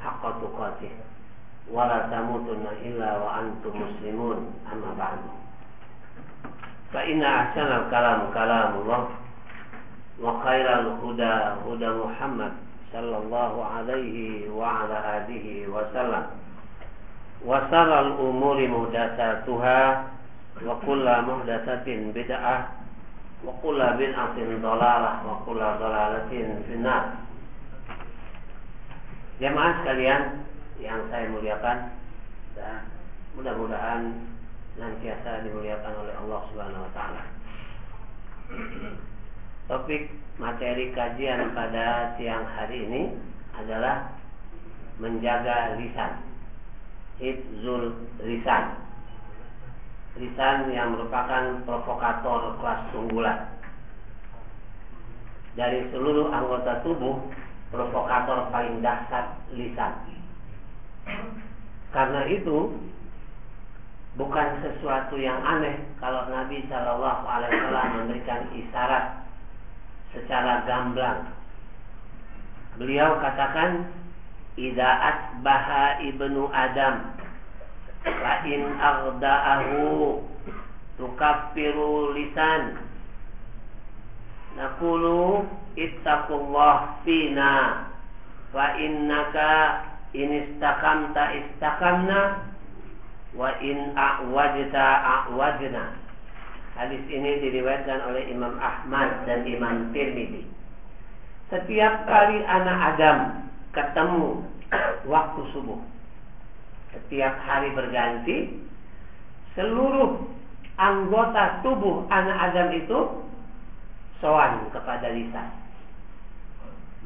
haqqa tuqatih wa la tamutunna illa wa antum muslimun amma ba'du fa inna ahsana al-kalam kalamullah wa khairal huda huda Muhammad sallallahu alaihi wa ala alihi wa sallam wa saral umuri muhdatsatuha wa kullu muhdatsatin bid'ah wa kullu bid'atin dhalalah wa kullu dhalalatin finnar Jemaah sekalian yang saya muliakan dan mudah-mudahan senantiasa dimuliakan oleh Allah Subhanahu wa taala. Topik materi kajian pada siang hari ini adalah menjaga lisan. Hifzul lisan. Lisan yang merupakan provokator kelas unggulan. Dari seluruh anggota tubuh provokator paling dahsyat lisan. Karena itu bukan sesuatu yang aneh kalau Nabi Shallallahu Alaihi Wasallam memberikan isyarat secara gamblang. Beliau katakan, "Ida asbaha ibnu Adam, la in aghda'ahu tukaffiru lisan." Nakulu ittaqullah fina fa innaka in istakamta istakamna wa in a'wajta a'wajna Hadis ini diriwayatkan oleh Imam Ahmad dan Imam Tirmidzi. Setiap kali anak Adam ketemu waktu subuh, setiap hari berganti, seluruh anggota tubuh anak Adam itu soan kepada lisan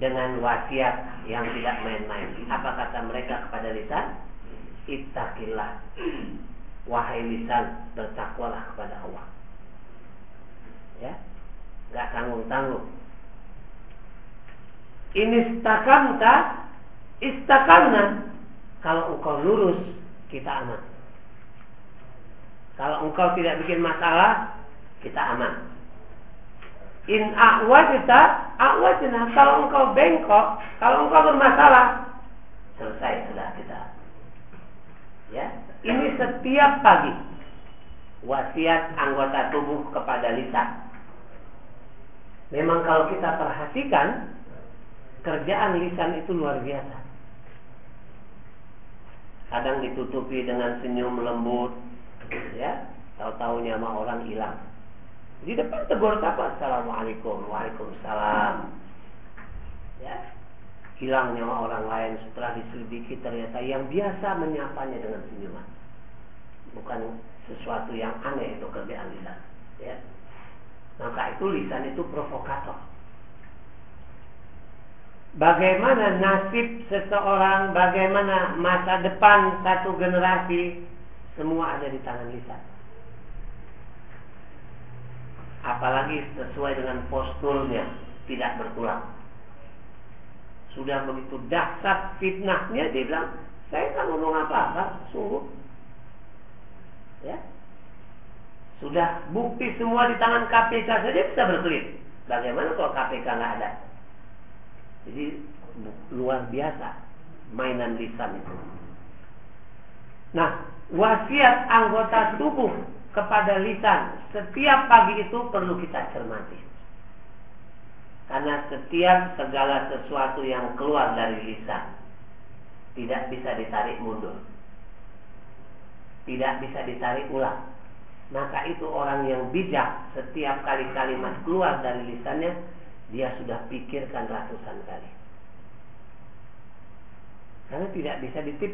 dengan wasiat yang tidak main-main. Apa kata mereka kepada lisan? Ittaqillah. Wahai lisan, bertakwalah kepada Allah. Ya, nggak tanggung-tanggung. Ini istakamta, istakamna. Kalau engkau lurus, kita aman. Kalau engkau tidak bikin masalah, kita aman. In a'wajta a'wajna. Kalau engkau bengkok, kalau engkau bermasalah, selesai sudah kita. Ya, ini setiap pagi wasiat anggota tubuh kepada lisan. Memang kalau kita perhatikan kerjaan lisan itu luar biasa. Kadang ditutupi dengan senyum lembut, ya, tahu-tahunya sama orang hilang. Di depan tegur sapa Assalamualaikum. Waalaikumsalam. Ya. Hilang nyawa orang lain setelah diselidiki ternyata yang biasa menyapanya dengan senyuman. Bukan sesuatu yang aneh itu kerjaan lisan ya. Maka itu lisan itu provokator. Bagaimana nasib seseorang Bagaimana masa depan satu generasi Semua ada di tangan lisan apalagi sesuai dengan posturnya tidak bertulang. Sudah begitu dahsyat fitnahnya dia bilang, saya tak ngomong apa-apa, sungguh. Ya. Sudah bukti semua di tangan KPK saja bisa berkelit. Bagaimana kalau KPK nggak ada? Jadi luar biasa mainan lisan itu. Nah, wasiat anggota tubuh kepada lisan setiap pagi itu perlu kita cermati. Karena setiap segala sesuatu yang keluar dari lisan tidak bisa ditarik mundur. Tidak bisa ditarik ulang. Maka itu orang yang bijak setiap kali kalimat keluar dari lisannya dia sudah pikirkan ratusan kali. Karena tidak bisa ditip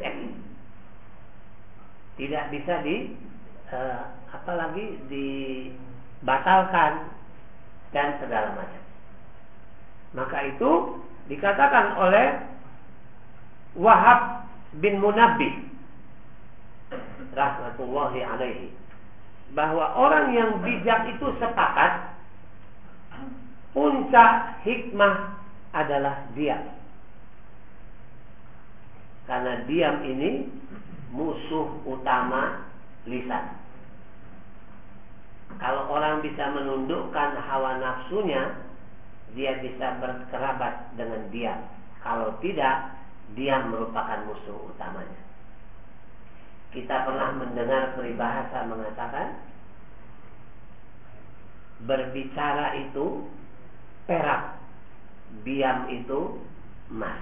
Tidak bisa di uh, apalagi dibatalkan dan segala macam. Maka itu dikatakan oleh Wahab bin Munabbih rahmatullahi alaihi bahwa orang yang bijak itu sepakat puncak hikmah adalah diam. Karena diam ini musuh utama lisan. Kalau orang bisa menundukkan hawa nafsunya, dia bisa berkerabat dengan diam. Kalau tidak, diam merupakan musuh utamanya. Kita pernah mendengar peribahasa mengatakan berbicara itu perak, diam itu emas.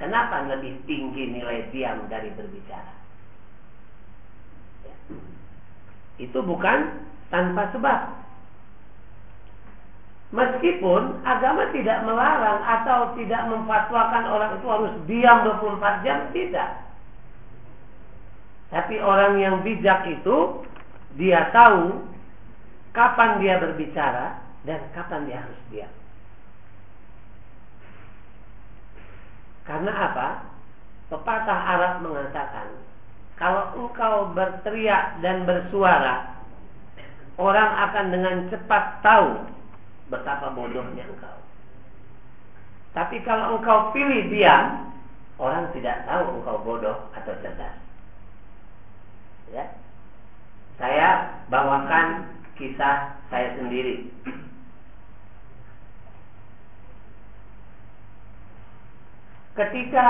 Kenapa lebih tinggi nilai diam dari berbicara? Itu bukan tanpa sebab. Meskipun agama tidak melarang atau tidak memfatwakan orang itu harus diam 24 jam, tidak. Tapi orang yang bijak itu dia tahu kapan dia berbicara dan kapan dia harus diam. Karena apa? Pepatah Arab mengatakan, kalau engkau berteriak dan bersuara, orang akan dengan cepat tahu betapa bodohnya engkau. Tapi kalau engkau pilih diam, orang tidak tahu engkau bodoh atau cerdas. Ya. Saya bawakan kisah saya sendiri. Ketika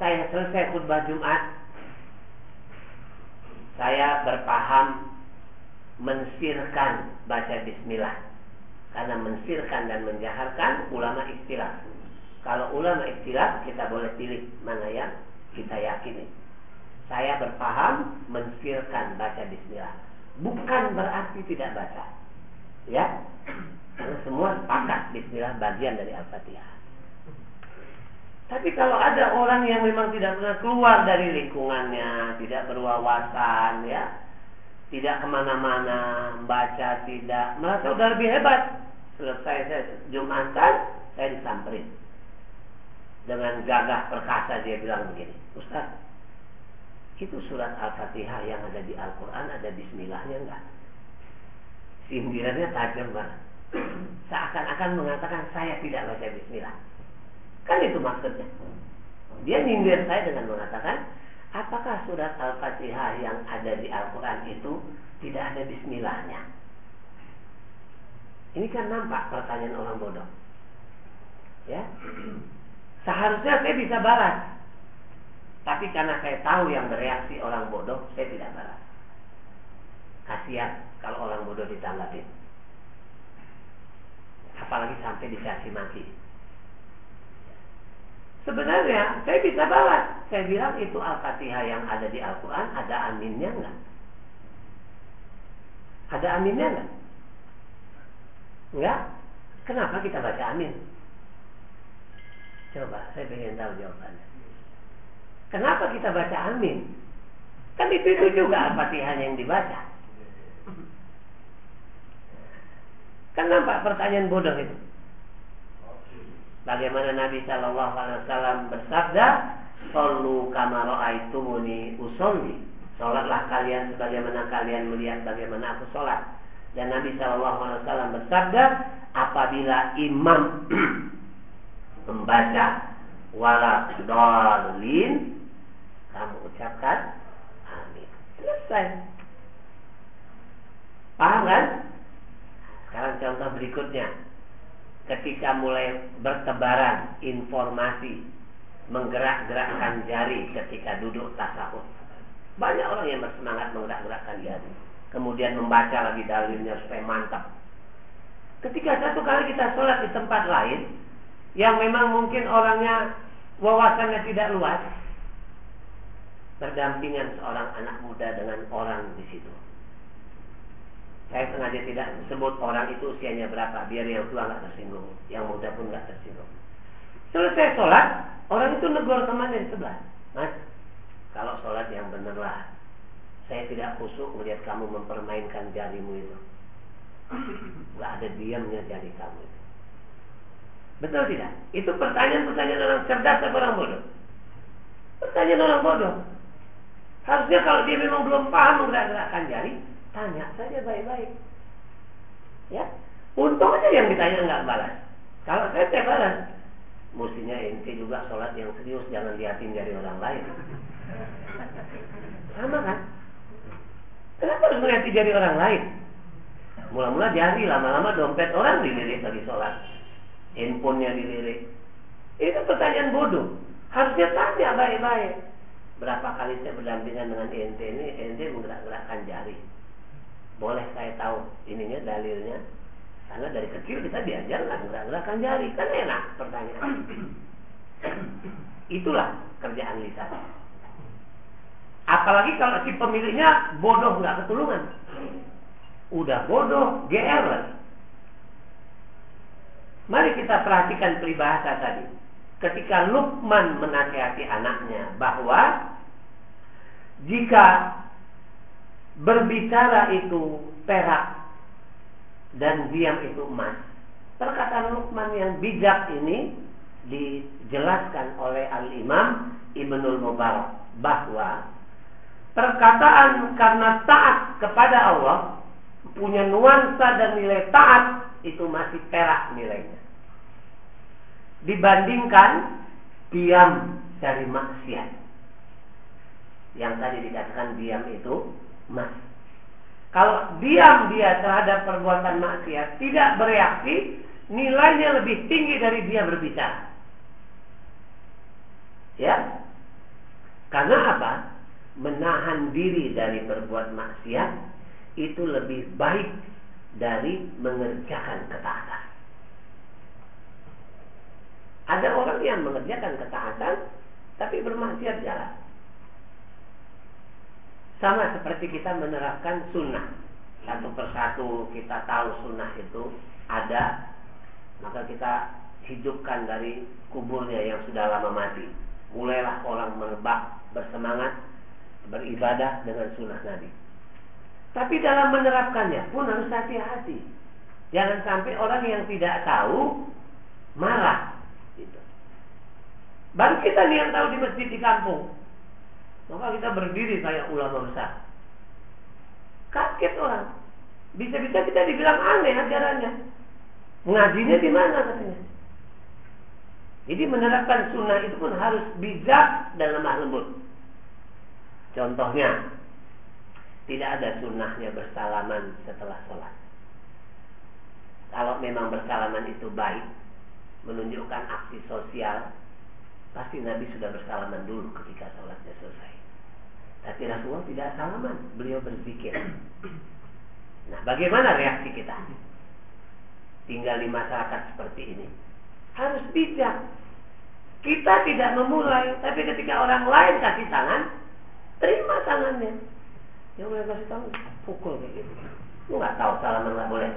saya selesai khutbah Jumat, saya berpaham mensirkan baca bismillah. Karena mensirkan dan menjaharkan ulama istilah. Kalau ulama istilah kita boleh pilih mana yang kita yakini. Saya berpaham mensirkan baca bismillah. Bukan berarti tidak baca. Ya. Karena semua sepakat bismillah bagian dari Al-Fatihah. Tapi kalau ada orang yang memang tidak pernah keluar dari lingkungannya, tidak berwawasan, ya, tidak ke mana-mana, membaca tidak, merasa sudah lebih hebat. Selesai saya Jumatan, saya disamperin. Dengan gagah perkasa dia bilang begini, Ustaz, itu surat Al-Fatihah yang ada di Al-Quran ada bismillahnya enggak? Sindirannya tajam banget. Seakan-akan mengatakan saya tidak baca bismillah. Kan itu maksudnya. Dia nyindir saya dengan mengatakan, apakah surat Al-Fatihah yang ada di Al-Quran itu tidak ada bismillahnya? Ini kan nampak pertanyaan orang bodoh. Ya, Seharusnya saya bisa balas. Tapi karena saya tahu yang bereaksi orang bodoh, saya tidak balas. Kasihan kalau orang bodoh ditanggapin. Apalagi sampai dikasih mati. Sebenarnya saya bisa balas. Saya bilang itu Al-Fatihah yang ada di Al-Quran, ada aminnya enggak? Ada aminnya enggak? Enggak? Kenapa kita baca amin? Coba, saya ingin tahu jawabannya. Kenapa kita baca amin? Kan itu itu juga Al-Fatihah yang dibaca. Kan nampak pertanyaan bodoh itu. Bagaimana Nabi Shallallahu Alaihi Wasallam bersabda, "Sallu kama ra'aitumuni usolli." Salatlah kalian sebagaimana kalian melihat bagaimana aku sholat. Dan Nabi Shallallahu Alaihi Wasallam bersabda, apabila imam membaca wala dolin kamu ucapkan amin. Selesai. Paham kan? Sekarang contoh berikutnya. Ketika mulai bertebaran informasi menggerak-gerakkan jari ketika duduk tasawuf. Banyak orang yang bersemangat menggerak-gerakkan jari. Kemudian membaca lagi dalilnya supaya mantap. Ketika satu kali kita sholat di tempat lain, yang memang mungkin orangnya wawasannya tidak luas, berdampingan seorang anak muda dengan orang di situ. Saya sengaja tidak sebut orang itu usianya berapa, biar yang tua nggak tersinggung, yang muda pun nggak tersinggung. Selesai sholat, orang itu negor temannya di sebelah. Mas, kalau sholat yang benar lah, saya tidak khusyuk melihat kamu mempermainkan jarimu itu. Gak ada diamnya jari kamu itu. Betul tidak? Itu pertanyaan-pertanyaan orang cerdas atau orang bodoh? Pertanyaan orang bodoh. Harusnya kalau dia memang belum paham menggerak-gerakkan jari, tanya saja baik-baik. Ya, untung aja yang ditanya nggak balas. Kalau saya saya balas, mestinya ente juga sholat yang serius, jangan liatin jari orang lain. Sama kan? Kenapa harus melihat jari orang lain? Mula-mula jari, lama-lama dompet orang dilirik lagi sholat. Handphonenya dilirik. Itu pertanyaan bodoh. Harusnya tanya baik-baik. Berapa kali saya berdampingan dengan ente ini, ente menggerak-gerakkan jari. Boleh saya tahu ininya dalilnya? Karena dari kecil kita diajar lah menggerak-gerakkan jari. Kan enak pertanyaan. Itulah kerjaan lisan. Apalagi kalau si pemiliknya bodoh nggak ketulungan. Udah bodoh, GR. Mari kita perhatikan peribahasa tadi ketika Lukman menasihati anaknya bahwa jika berbicara itu perak dan diam itu emas. Perkataan Lukman yang bijak ini dijelaskan oleh Al-Imam Ibnul Mubarak bahwa perkataan karena taat kepada Allah punya nuansa dan nilai taat itu masih perak nilainya dibandingkan diam dari maksiat. Yang tadi dikatakan diam itu mas. Kalau diam dia terhadap perbuatan maksiat tidak bereaksi, nilainya lebih tinggi dari dia berbicara. Ya. Karena apa? Menahan diri dari berbuat maksiat itu lebih baik dari mengerjakan ketaatan. Ada orang yang mengerjakan ketaatan tapi bermaksiat jalan. Sama seperti kita menerapkan sunnah. Satu persatu kita tahu sunnah itu ada, maka kita hidupkan dari kuburnya yang sudah lama mati. Mulailah orang merebak, bersemangat, beribadah dengan sunnah Nabi. Tapi dalam menerapkannya pun harus hati-hati. Jangan sampai orang yang tidak tahu marah Baru kita nih yang tahu di masjid di kampung. Maka kita berdiri kayak ulama besar. Kaget orang. Bisa-bisa kita dibilang aneh ajarannya. Mengajinya di mana katanya. Jadi menerapkan sunnah itu pun harus bijak dan lemah lembut. Contohnya, tidak ada sunnahnya bersalaman setelah sholat. Kalau memang bersalaman itu baik, menunjukkan aksi sosial, Pasti Nabi sudah bersalaman dulu ketika sholatnya selesai. Tapi Rasulullah tidak salaman, beliau berpikir. Nah, bagaimana reaksi kita? Tinggal di masyarakat seperti ini. Harus bijak. Kita tidak memulai, tapi ketika orang lain kasih tangan, terima tangannya. Yang boleh kasih tangan, pukul kayak gitu. Lu nggak tahu salaman nggak boleh.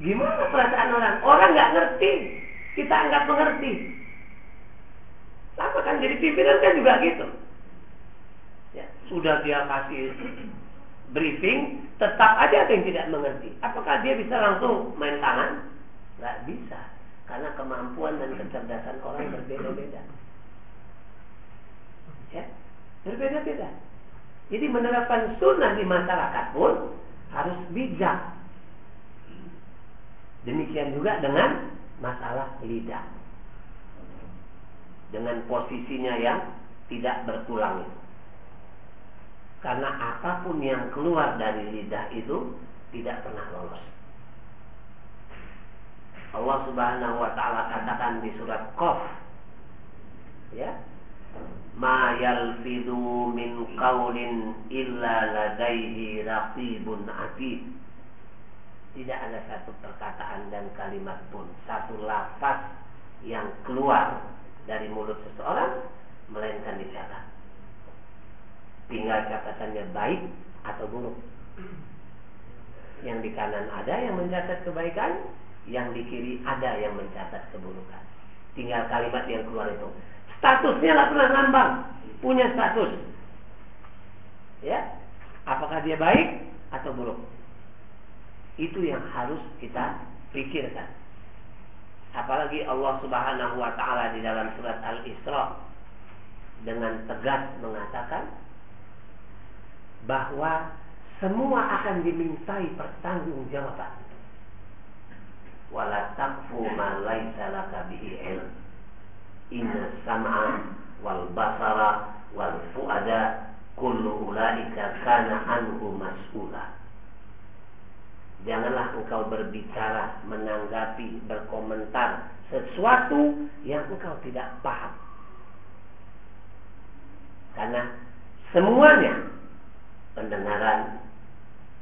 Gimana perasaan orang? Orang nggak ngerti kita anggap mengerti. Sama kan jadi pimpinan kan juga gitu. Ya, sudah dia kasih briefing, tetap aja ada yang tidak mengerti. Apakah dia bisa langsung main tangan? Gak bisa, karena kemampuan dan kecerdasan orang berbeda-beda. Ya, berbeda-beda. Jadi menerapkan sunnah di masyarakat pun harus bijak. Demikian juga dengan masalah lidah dengan posisinya yang tidak bertulang itu. Karena apa pun yang keluar dari lidah itu tidak pernah lolos. Allah Subhanahu wa taala katakan di surat Qaf ya ma yalfidu min qaulin illa ladaihi raqibun atid tidak ada satu perkataan dan kalimat pun satu lafaz yang keluar dari mulut seseorang melainkan dicatat. Tinggal catatannya baik atau buruk. Yang di kanan ada yang mencatat kebaikan, yang di kiri ada yang mencatat keburukan. Tinggal kalimat yang keluar itu. Statusnya nggak pernah ngambang, punya status. Ya, apakah dia baik atau buruk? Itu yang harus kita pikirkan. Apalagi Allah Subhanahu wa taala di dalam surat Al-Isra dengan tegas mengatakan bahwa semua akan dimintai pertanggungjawaban. Wala taqfu ma laisa laka bihi ilm. Inna sam'a wal basara wal fuada kullu ulaika kana anhu mas'ula. Janganlah engkau berbicara, menanggapi, berkomentar sesuatu yang engkau tidak paham. Karena semuanya pendengaran,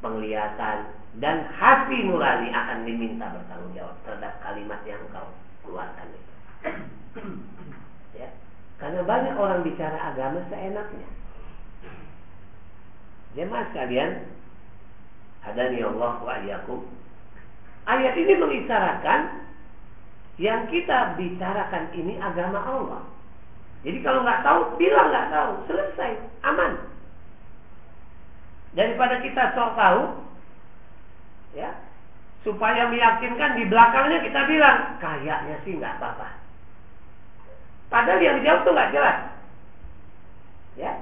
penglihatan, dan hati nurani akan diminta bertanggung jawab terhadap kalimat yang engkau keluarkan itu. ya. Karena banyak orang bicara agama seenaknya. Jemaah sekalian, Hadani Allah wa ayyakum. Ayat ini mengisyaratkan yang kita bicarakan ini agama Allah. Jadi kalau nggak tahu, bilang nggak tahu, selesai, aman. Daripada kita sok tahu, ya, supaya meyakinkan di belakangnya kita bilang kayaknya sih nggak apa-apa. Padahal yang dijawab tuh nggak jelas. Ya,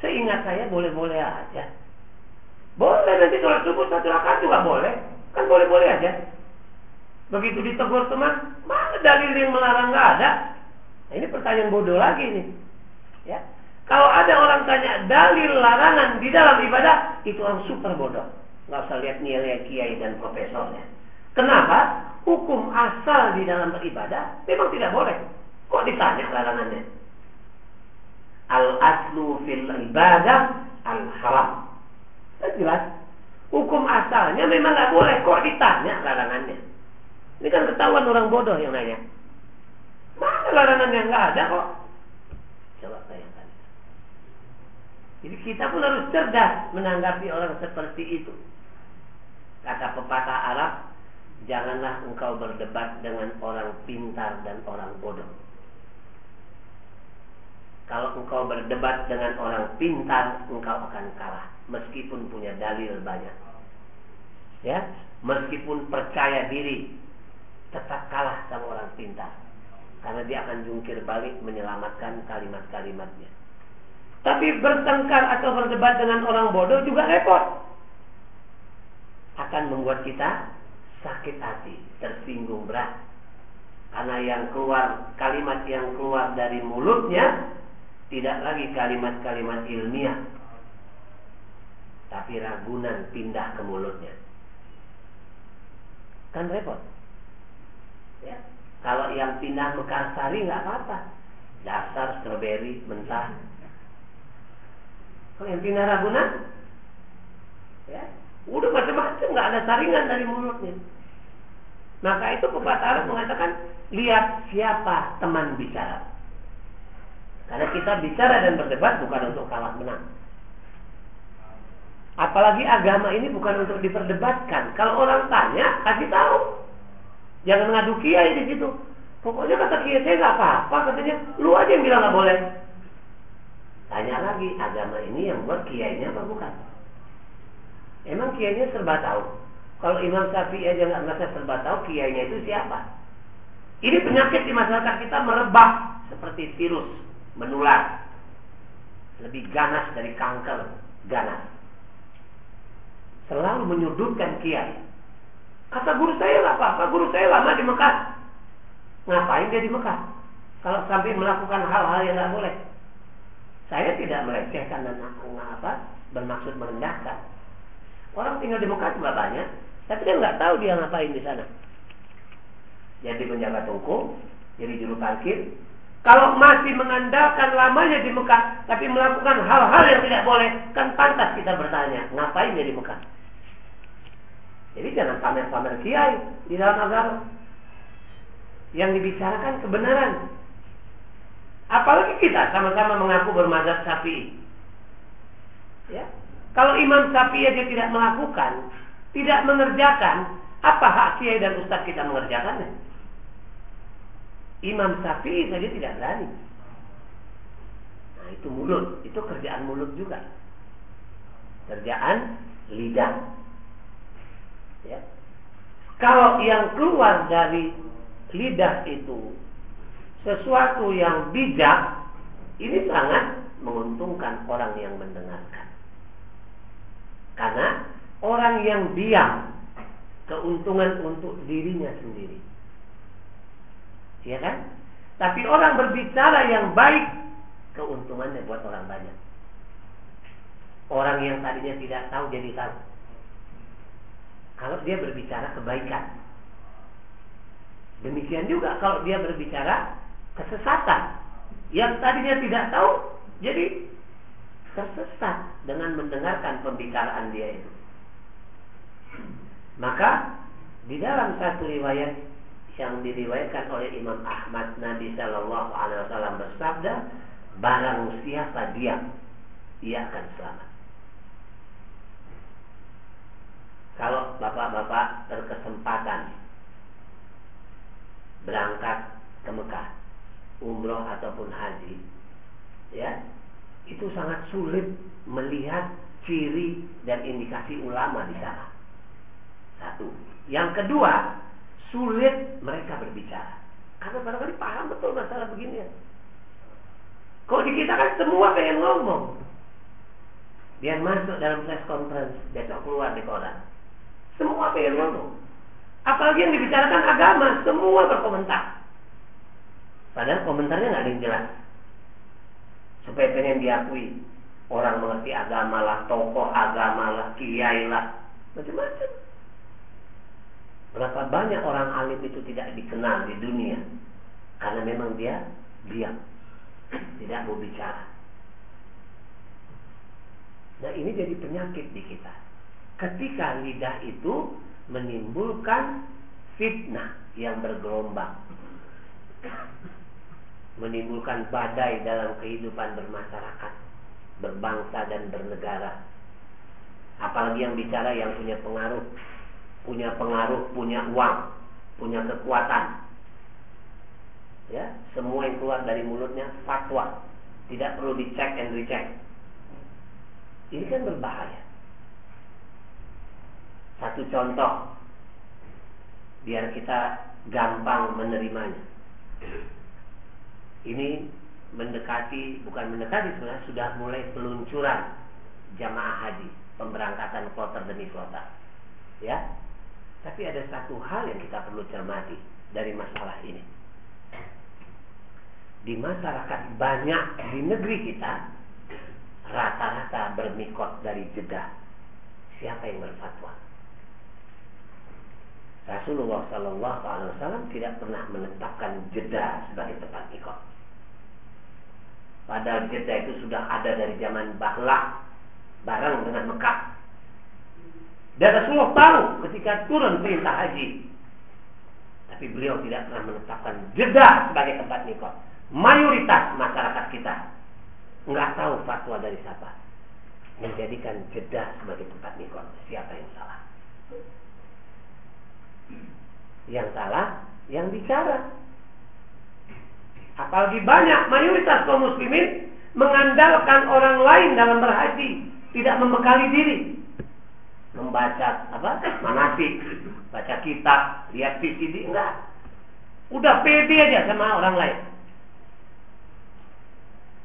seingat saya boleh-boleh aja. Boleh nanti sholat subuh satu rakaat juga boleh. Kan boleh-boleh aja. Begitu ditegur teman, mana dalil yang melarang nggak ada? Nah, ini pertanyaan bodoh lagi nih. Ya. Kalau ada orang tanya dalil larangan di dalam ibadah, itu orang super bodoh. Nggak usah lihat nilai kiai dan profesornya. Kenapa? Hukum asal di dalam beribadah memang tidak boleh. Kok ditanya larangannya? Al aslu fil ibadah al haram. Jelas. Hukum asalnya memang nggak boleh. Kok ditanya larangannya? Ini kan ketahuan orang bodoh yang nanya. Mana larangan yang nggak ada kok? Coba bayangkan. Jadi kita pun harus cerdas menanggapi orang seperti itu. Kata pepatah Arab, janganlah engkau berdebat dengan orang pintar dan orang bodoh. Kalau engkau berdebat dengan orang pintar, engkau akan kalah meskipun punya dalil banyak. Ya, meskipun percaya diri, tetap kalah sama orang pintar. Karena dia akan jungkir balik menyelamatkan kalimat-kalimatnya. Tapi bertengkar atau berdebat dengan orang bodoh juga repot. Akan membuat kita sakit hati, tersinggung berat. Karena yang keluar, kalimat yang keluar dari mulutnya tidak lagi kalimat-kalimat ilmiah. Tapi ragunan pindah ke mulutnya. Kan repot. Ya. Kalau yang pindah Mekarsari nggak apa-apa. Dasar stroberi mentah. Kalau yang pindah ragunan ya, Udah macam-macam nggak ada saringan dari mulutnya. Maka itu pepatah mengatakan lihat siapa teman bicara. Karena kita bicara dan berdebat bukan untuk kalah menang. Apalagi agama ini bukan untuk diperdebatkan. Kalau orang tanya, kasih tahu. Jangan ngadu kiai di situ. Pokoknya kata kiai saya nggak apa-apa katanya. Lu aja yang bilang nggak boleh. Tanya lagi, agama ini yang buat kiainya apa bukan? Emang kiainya serba tahu. Kalau Imam Syafi'i aja nggak merasa serba tahu, kiainya itu siapa? Ini penyakit di masyarakat kita merebak seperti virus menular. Lebih ganas dari kanker, ganas. Selalu menyudutkan kiai. Kata guru saya nggak apa-apa, guru saya lama di Mekah. Ngapain dia di Mekah? Kalau sampai melakukan hal-hal yang nggak boleh. Saya tidak melecehkan dan apa, bermaksud merendahkan. Orang tinggal di Mekah juga banyak, tapi dia nggak tahu dia ngapain di sana. Jadi penjaga toko, jadi juru parkir, kalau masih mengandalkan lamanya di Mekah, tapi melakukan hal-hal yang tidak boleh, kan pantas kita bertanya, ngapain dia di Mekah? Jadi jangan pamer-pamer kiai di dalam agama. Yang dibicarakan kebenaran. Apalagi kita sama-sama mengaku bermadzhab Syafi'i. Ya. Kalau Imam Syafi'i aja tidak melakukan, tidak mengerjakan, apa hak kiai dan ustaz kita mengerjakannya? Imam Syafi'i saja tidak berani. Nah itu mulut, itu kerjaan mulut juga. Kerjaan lidah. Ya. Kalau yang keluar dari lidah itu sesuatu yang bijak, ini sangat menguntungkan orang yang mendengarkan. Karena orang yang diam keuntungan untuk dirinya sendiri. Ya kan? Tapi orang berbicara yang baik keuntungannya buat orang banyak. Orang yang tadinya tidak tahu jadi tahu. Kalau dia berbicara kebaikan. Demikian juga kalau dia berbicara kesesatan. Yang tadinya tidak tahu jadi tersesat dengan mendengarkan pembicaraan dia itu. Maka di dalam satu riwayat yang diriwayatkan oleh Imam Ahmad Nabi Shallallahu Alaihi Wasallam bersabda, barang siapa diam, ia akan selamat. Kalau bapak-bapak berkesempatan berangkat ke Mekah, umroh ataupun haji, ya itu sangat sulit melihat ciri dan indikasi ulama di sana. Satu. Yang kedua, sulit mereka berbicara. Karena barangkali paham betul masalah begini ya. Kalau di kita kan semua pengen ngomong. Dia masuk dalam press conference, besok keluar di koran. Semua pengen ngomong. Apalagi yang dibicarakan agama, semua berkomentar. Padahal komentarnya nggak ada yang jelas. Supaya pengen diakui. Orang mengerti agama lah, tokoh agama lah, kiai lah, macam-macam. Berapa banyak orang alim itu tidak dikenal di dunia karena memang dia diam, tidak mau bicara. Nah ini jadi penyakit di kita. Ketika lidah itu menimbulkan fitnah yang bergelombang, menimbulkan badai dalam kehidupan bermasyarakat, berbangsa dan bernegara. Apalagi yang bicara yang punya pengaruh punya pengaruh, punya uang, punya kekuatan. Ya, semua yang keluar dari mulutnya fatwa, tidak perlu dicek and recheck. Ini kan berbahaya. Satu contoh, biar kita gampang menerimanya. Ini mendekati, bukan mendekati sebenarnya sudah mulai peluncuran jamaah haji, pemberangkatan kloter demi kloter. Ya, tapi ada satu hal yang kita perlu cermati dari masalah ini. Di masyarakat banyak di negeri kita rata-rata bermikot dari jeda. Siapa yang berfatwa? Rasulullah Wasallam tidak pernah menetapkan jeda sebagai tempat mikot. Padahal jeda itu sudah ada dari zaman Bahlah bareng dengan Mekah. Dan Rasulullah tahu ketika turun perintah haji. Tapi beliau tidak pernah menetapkan jeda sebagai tempat nikah. Mayoritas masyarakat kita nggak tahu fatwa dari siapa. Menjadikan jeda sebagai tempat nikah. Siapa yang salah? Yang salah, yang bicara. Apalagi banyak mayoritas kaum muslimin mengandalkan orang lain dalam berhaji, tidak membekali diri membaca apa manasik, baca kitab, lihat VCD enggak. Udah pede aja sama orang lain.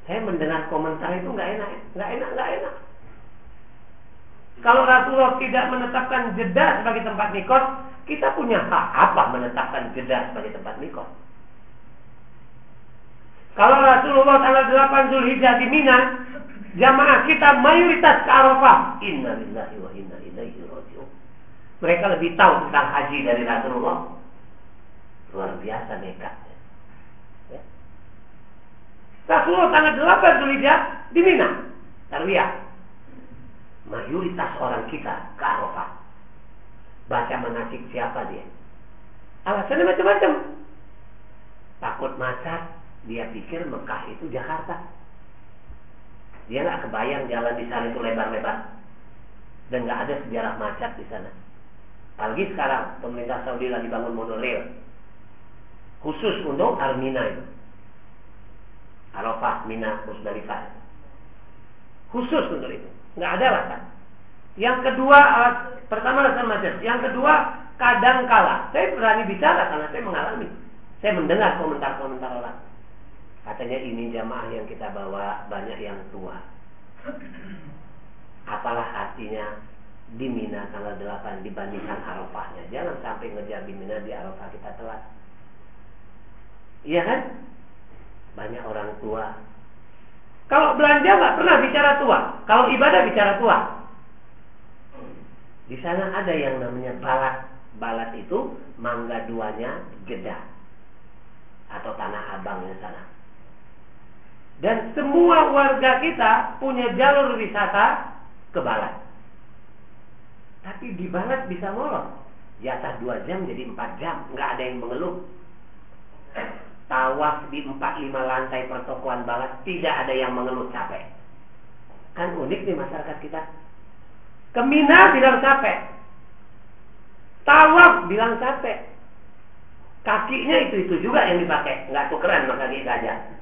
Saya mendengar komentar itu enggak enak, enggak enak, enggak enak. Kalau Rasulullah tidak menetapkan jeda sebagai tempat nikot, kita punya hak apa menetapkan jeda sebagai tempat nikot? Kalau Rasulullah tanggal 8 Zulhijjah di Mina, jamaah kita mayoritas ke Arafah. Innalillahi wa inna ilaihi raji'un. Mereka lebih tahu tentang haji dari Rasulullah. Luar biasa nekat. Ya. Rasulullah tanggal 8 Zulhijjah di Mina. Tarwiyah. Mayoritas orang kita ke Arafah. Baca manasik siapa dia? Alasannya macam-macam. Takut macet, dia pikir Mekah itu Jakarta. Dia nggak kebayang jalan di sana itu lebar-lebar dan nggak ada sejarah macet di sana. Apalagi sekarang pemerintah Saudi lagi bangun monorail khusus untuk Armina itu. Arafah, Mina, Musdalifah. Khusus untuk itu. Nggak ada alasan. Yang kedua, uh, pertama alasan macet. Yang kedua, kadang kala. Saya berani bicara karena saya mengalami. Saya mendengar komentar-komentar orang. Katanya ini jamaah yang kita bawa banyak yang tua. Apalah artinya di Mina tanggal 8 dibandingkan Arafahnya. Jangan sampai ngejar di Mina di Arafah kita telat. Iya kan? Banyak orang tua. Kalau belanja nggak pernah bicara tua. Kalau ibadah bicara tua. Di sana ada yang namanya balat. Balat itu mangga duanya geda. Atau tanah abang di sana. Dan semua warga kita punya jalur wisata ke balat. Tapi di balat bisa molor. Di atas dua jam jadi empat jam. nggak ada yang mengeluh tawaf di empat lima lantai pertokoan balat tidak ada yang mengeluh capek. Kan unik nih masyarakat kita. Kemina bilang capek. Tawaf bilang capek. Kakinya itu-itu juga yang dipakai. Nggak tukeran sama kaki saja.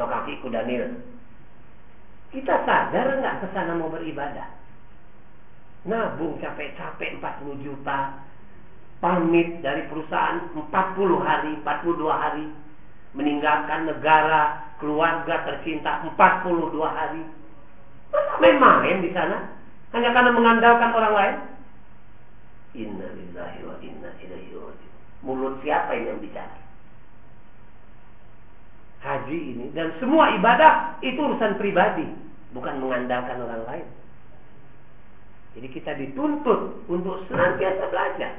Atau kaki kuda nil. Kita sadar nggak ke sana mau beribadah? Nabung capek-capek 40 juta pamit dari perusahaan 40 hari, 42 hari, meninggalkan negara, keluarga tercinta 42 hari. main-main di sana hanya karena mengandalkan orang lain? Inna lillahi wa inna ilaihi raji'un. Mulut siapa yang bicara? Haji ini dan semua ibadah itu urusan pribadi, bukan mengandalkan orang lain. Jadi kita dituntut untuk senantiasa belajar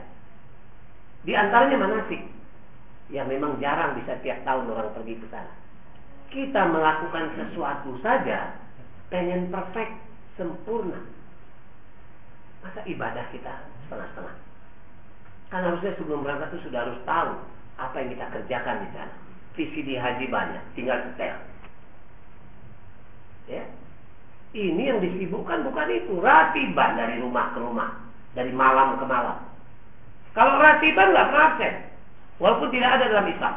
di antaranya manasik yang memang jarang bisa tiap tahun orang pergi ke sana. Kita melakukan sesuatu saja pengen perfect, sempurna. Masa ibadah kita setengah-setengah? Kan harusnya sebelum berangkat itu sudah harus tahu apa yang kita kerjakan di sana. Di haji banyak, tinggal setel. Ya, ini yang disibukkan bukan itu, ratiban dari rumah ke rumah, dari malam ke malam. Kalau ratiban nggak absen, walaupun tidak ada dalam Islam.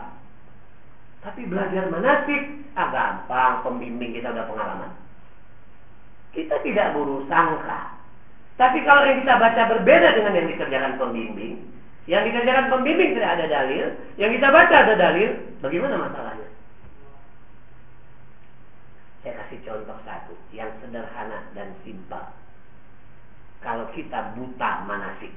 Tapi belajar manasik, ah gampang, pembimbing kita udah pengalaman. Kita tidak buruk sangka. Tapi kalau yang kita baca berbeda dengan yang dikerjakan pembimbing, yang dikerjakan pembimbing tidak ada dalil, yang kita baca ada dalil, bagaimana masalahnya? Saya kasih contoh satu, yang sederhana dan simpel. Kalau kita buta manasik,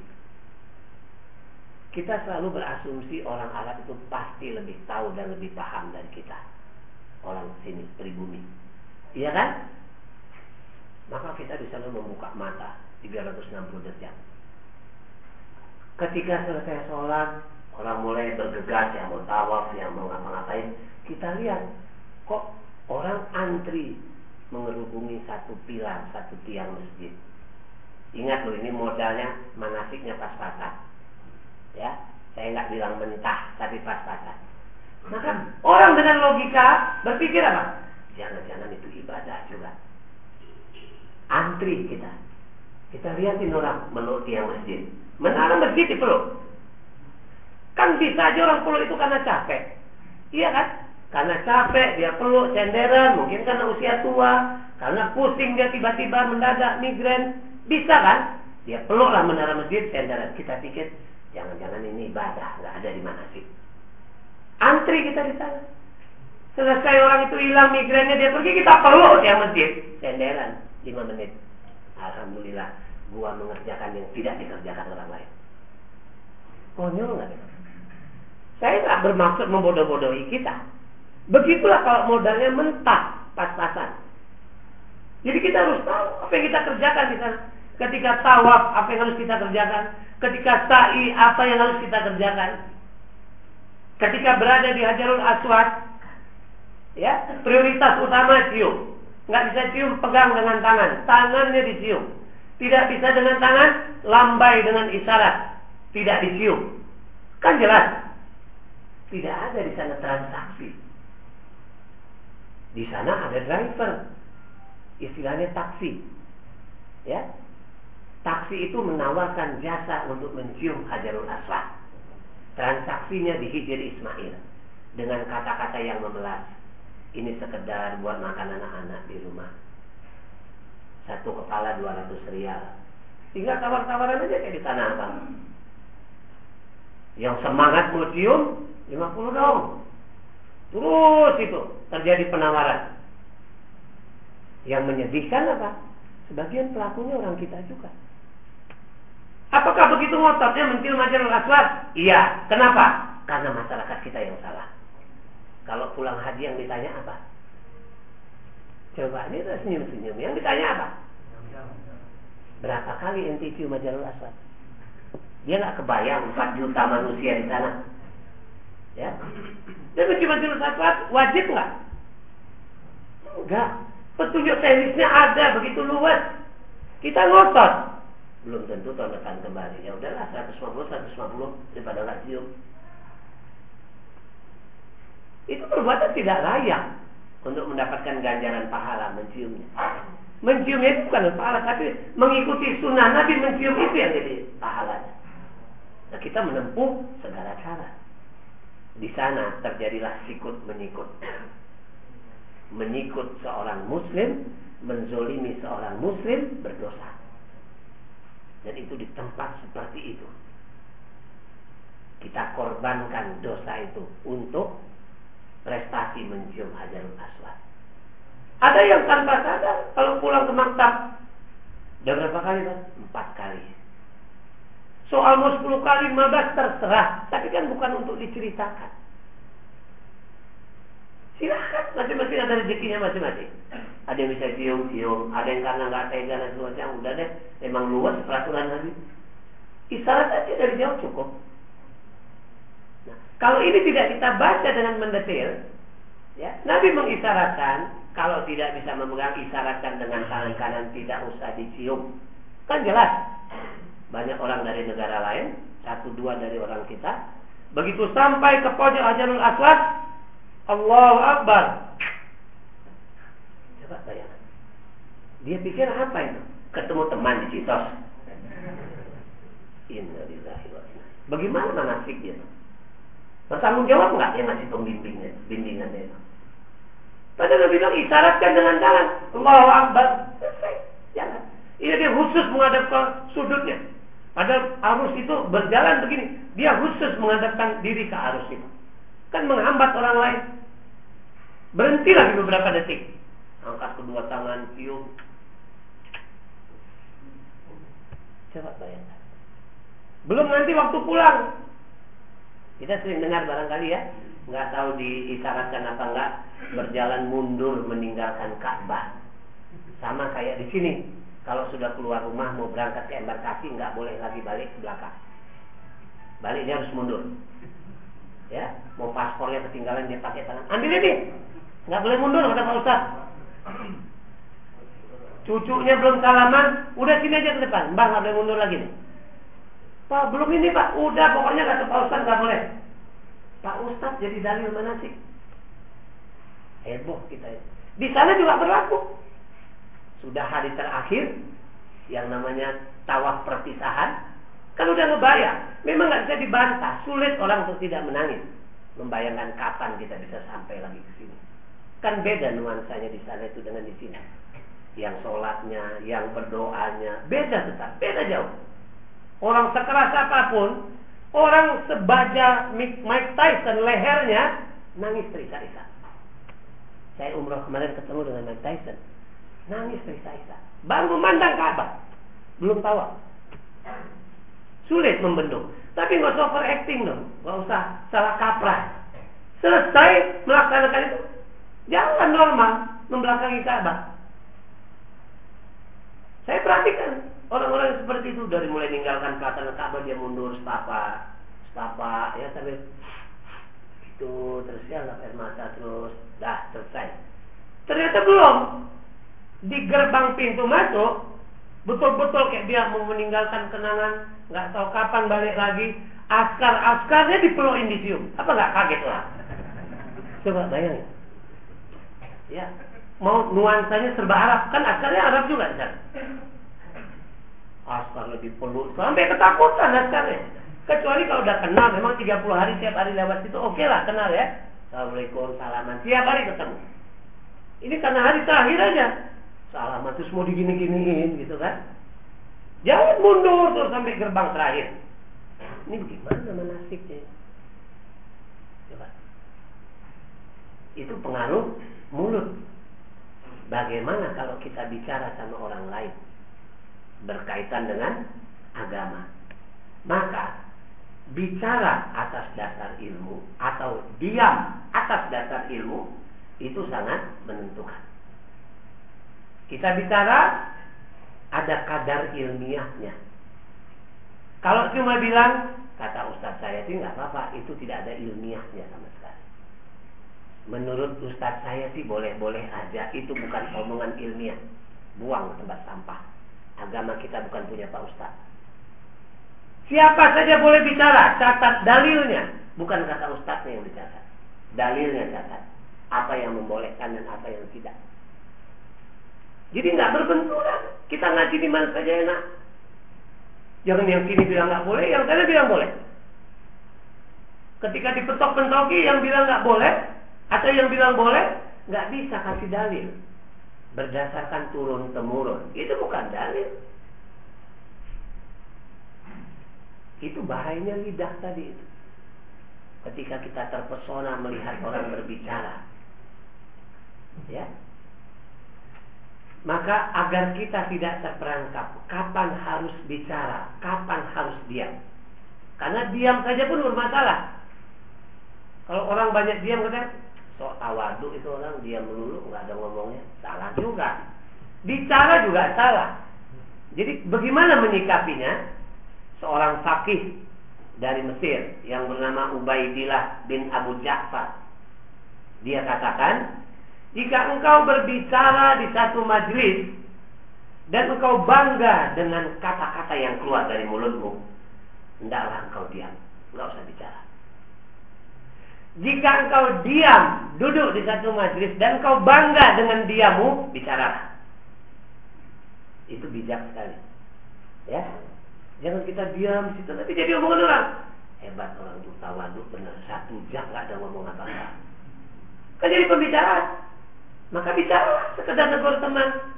kita selalu berasumsi orang Arab itu pasti lebih tahu dan lebih paham dari kita. Orang sini, pribumi. Iya kan? Maka kita bisa membuka mata 360 derajat. Ketika selesai sholat, orang mulai bergegas yang mau tawaf, yang mau ngapa-ngapain. Kita lihat, kok orang antri mengerubungi satu pilar, satu tiang masjid. Ingat loh, ini modalnya manasiknya pas-pasan. Ya saya nggak bilang mentah tapi pas-pasan. Maka orang dengan logika berpikir apa? Jangan-jangan itu ibadah juga. Antri kita. Kita lihatin orang meluk tiang masjid menara masjid dipeluk kan bisa aja orang peluk itu karena capek. Iya kan? Karena capek dia peluk cenderan mungkin karena usia tua. Karena pusing dia tiba-tiba mendadak migrain bisa kan? Dia peluklah menara masjid cenderan. Kita pikir Jangan-jangan ini ibadah, nggak ada di mana sih? Antri kita di sana. Selesai orang itu hilang migrainnya dia pergi kita peluk dia masjid. Senderan 5 menit. Alhamdulillah gua mengerjakan yang tidak dikerjakan orang lain. Konyol nggak? Saya nggak bermaksud membodoh-bodohi kita. Begitulah kalau modalnya mentah pas-pasan. Jadi kita harus tahu apa yang kita kerjakan di sana. Ketika tawaf, apa yang harus kita kerjakan? Ketika sa'i, apa yang harus kita kerjakan? Ketika berada di Hajarul Aswad, ya prioritas utama cium. Nggak bisa cium pegang dengan tangan, tangannya dicium. Tidak bisa dengan tangan, lambai dengan isyarat, tidak dicium. Kan jelas. Tidak ada di sana transaksi. Di sana ada driver. Istilahnya taksi. Ya, Taksi itu menawarkan jasa untuk mencium Hajarul Aswad. Transaksinya di Hijr Ismail dengan kata-kata yang memelas. Ini sekedar buat makan anak-anak di rumah. Satu kepala 200 rial. Tinggal tawar-tawaran aja kayak di Tanah Abang. Yang semangat mau cium, 50 dong. Terus itu terjadi penawaran. Yang menyedihkan apa? Sebagian pelakunya orang kita juga. Apakah begitu ngototnya mencium Hajarul Aswad? Iya. Kenapa? Karena masyarakat kita yang salah. Kalau pulang haji yang ditanya apa? Coba ini senyum-senyum. Yang ditanya apa? Berapa kali ente cium Hajarul Aswad? Dia nggak kebayang 4 juta manusia di sana. Ya. Dan mencium Hajarul Aswad wajib nggak? Enggak. Petunjuk teknisnya ada begitu luas. Kita ngotot. Belum tentu tahun depan kembali. Ya udahlah 150 150 daripada nggak. Itu perbuatan tidak layak untuk mendapatkan ganjaran pahala menciumnya. Menciumnya itu bukan pahala, tapi mengikuti sunnah Nabi mencium itu yang jadi pahalanya. Nah, kita menempuh segala cara. Di sana terjadilah sikut menyikut menyikut seorang muslim, menzolimi seorang muslim berdosa. Dan itu di tempat seperti itu. Kita korbankan dosa itu untuk prestasi mencium hajarul aswad. Ada yang tanpa sadar kalau pulang ke maktab. Udah berapa kali kan? Empat kali. Soal mau sepuluh kali, lima terserah. Tapi kan bukan untuk diceritakan. Silahkan, masing-masing ada rezekinya masing-masing. Ada yang bisa cium-cium, ada yang karena nggak tega dan semuanya, udah deh, emang luas peraturan Nabi. Isyarat aja dari jauh cukup. Kalau ini tidak kita baca dengan mendetail, ya, Nabi mengisyaratkan kalau tidak bisa memegang isyaratkan dengan tangan kanan tidak usah dicium. Kan jelas. Banyak orang dari negara lain, satu dua dari orang kita, begitu sampai ke pojok Hajarul Aswad, Allahu Akbar. Coba bayangkan. Dia pikir apa itu? Ketemu teman di Citos. Innalillahi. Bagaimana manasik dia? Bertanggung jawab nggak dia ngasih pembimbingnya, bimbingan dia? Padahal bilang isyaratkan dengan jalan. Allahu Akbar. Jalan. Ini dia khusus menghadap ke sudutnya. Padahal arus itu berjalan begini. Dia khusus menghadapkan diri ke arus itu. Kan menghambat orang lain. Berhenti lagi beberapa detik. Angkat kedua tangan, cium. Coba bayangkan. Belum nanti waktu pulang. Kita sering dengar barangkali ya. Nggak tahu diisyaratkan apa enggak. Berjalan mundur meninggalkan Ka'bah. Sama kayak di sini. Kalau sudah keluar rumah mau berangkat ke embarkasi nggak boleh lagi balik ke belakang. Baliknya harus mundur. Ya, mau paspornya ketinggalan dia pakai tangan. Ambil ini. Nggak boleh mundur kata Pak Ustaz. Cucunya belum salaman, udah sini aja ke depan. Mbak nggak boleh mundur lagi nih. Pak belum ini Pak, udah pokoknya kata Pak Ustaz nggak boleh. Pak Ustaz jadi dalil mana sih? Heboh kita ya. Di sana juga berlaku. Sudah hari terakhir yang namanya tawaf perpisahan, kan udah ngebayang. Memang nggak bisa dibantah, sulit orang untuk tidak menangis, membayangkan kapan kita bisa sampai lagi ke sini. Kan beda nuansanya di sana itu dengan di sini. Yang sholatnya, yang berdoanya, beda tetap, beda jauh. Orang sekeras apa pun, orang sebaja Mike Tyson lehernya nangis terisak-isak. Saya umroh kemarin ketemu dengan Mike Tyson, nangis terisak-isak. Baru memandang Ka'bah, belum tahu. Sulit membendung. Tapi nggak usah overacting dong, nggak usah salah kaprah. Selesai melaksanakan itu, Jangan normal membelakangi Ka'bah. Saya perhatikan orang-orang seperti itu dari mulai meninggalkan pelaksanaan Ka'bah dia mundur setapak, setapak ya sampai itu terus ya air mata terus dah selesai. Ternyata belum. Di gerbang pintu masuk betul-betul kayak dia mau meninggalkan kenangan nggak tahu kapan balik lagi askar askarnya dipeluk indisium apa nggak kaget lah? Coba bayangin. Ya, mau nuansanya serba Arab. Kan asalnya Arab juga kan? Askar lebih peluk sampai ketakutan askarnya. Kecuali kalau udah kenal, memang 30 hari tiap hari lewat itu oke okay lah kenal ya. Assalamualaikum, salaman, tiap hari ketemu. Ini karena hari terakhir aja. Salaman terus mau digini-giniin gitu kan. Jangan mundur terus sampai gerbang terakhir. Ini bagaimana nasibnya? Itu pengaruh mulut. Bagaimana kalau kita bicara sama orang lain berkaitan dengan agama? Maka bicara atas dasar ilmu atau diam atas dasar ilmu itu sangat menentukan. Kita bicara ada kadar ilmiahnya. Kalau cuma bilang kata Ustadz saya sih nggak apa-apa, itu tidak ada ilmiahnya sama sekali. Menurut Ustadz saya sih boleh-boleh aja, itu bukan omongan ilmiah. Buang tempat sampah. Agama kita bukan punya Pak Ustadz. Siapa saja boleh bicara, catat dalilnya. Bukan kata ustadznya yang dicatat. Dalilnya catat. Apa yang membolehkan dan apa yang tidak. Jadi nggak berbenturan. Kita ngaji di mana saja enak. Jangan yang sini bilang nggak boleh, yang sana bilang boleh. Ketika dipetok-pentoki yang bilang nggak boleh atau yang bilang boleh, nggak bisa kasih dalil berdasarkan turun temurun. Itu bukan dalil. Itu bahayanya lidah tadi itu. Ketika kita terpesona melihat orang berbicara. Ya. Maka agar kita tidak terperangkap kapan harus bicara, kapan harus diam. Karena diam saja pun bermasalah. Kalau orang banyak diam katanya, sok tawadu itu orang diam melulu nggak ada ngomongnya, salah juga. Bicara juga salah. Jadi bagaimana menyikapinya? seorang fakih dari Mesir yang bernama Ubaidillah bin Abu Ja'far. Dia katakan, jika engkau berbicara di satu majlis dan engkau bangga dengan kata-kata yang keluar dari mulutmu, hendaklah engkau diam, enggak usah bicara. Jika engkau diam, duduk di satu majlis dan engkau bangga dengan diamu, bicara. Itu bijak sekali. Ya, Jangan kita diam situ nanti jadi omongan orang. Hebat orang itu tawadu benar satu jam nggak ada ngomong apa-apa. Kan jadi pembicaraan. Maka bicara sekedar negor teman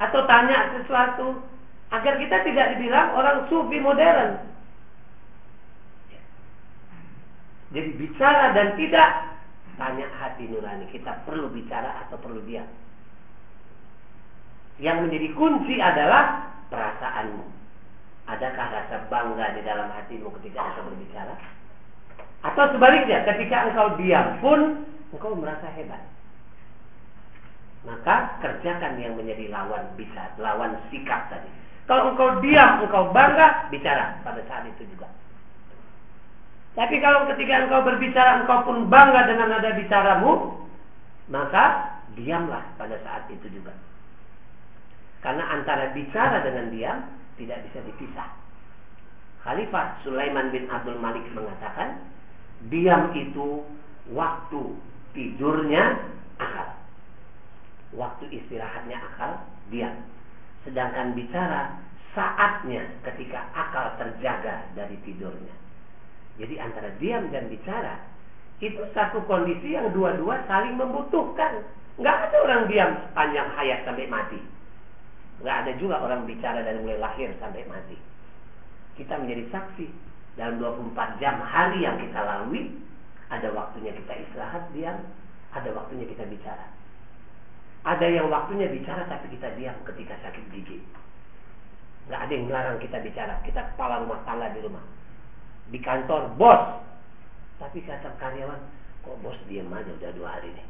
atau tanya sesuatu agar kita tidak dibilang orang sufi modern. Jadi bicara dan tidak tanya hati nurani. Kita perlu bicara atau perlu diam. Yang menjadi kunci adalah perasaanmu. Adakah rasa bangga di dalam hatimu ketika engkau berbicara? Atau sebaliknya, ketika engkau diam pun engkau merasa hebat. Maka kerjakan yang menjadi lawan bisa, lawan sikap tadi. Kalau engkau diam, engkau bangga, bicara pada saat itu juga. Tapi kalau ketika engkau berbicara, engkau pun bangga dengan nada bicaramu, maka diamlah pada saat itu juga. Karena antara bicara dengan diam tidak bisa dipisah. Khalifah Sulaiman bin Abdul Malik mengatakan, diam itu waktu tidurnya akal. Waktu istirahatnya akal, diam. Sedangkan bicara saatnya ketika akal terjaga dari tidurnya. Jadi antara diam dan bicara itu satu kondisi yang dua-dua saling membutuhkan. Nggak ada orang diam sepanjang hayat sampai mati. Nggak ada juga orang bicara dari mulai lahir sampai mati. Kita menjadi saksi dalam 24 jam hari yang kita lalui, ada waktunya kita istirahat diam, ada waktunya kita bicara. Ada yang waktunya bicara tapi kita diam ketika sakit gigi. Nggak ada yang melarang kita bicara. Kita kepala rumah tangga di rumah. Di kantor, bos. Tapi kata karyawan, kok bos diam aja udah dua hari nih?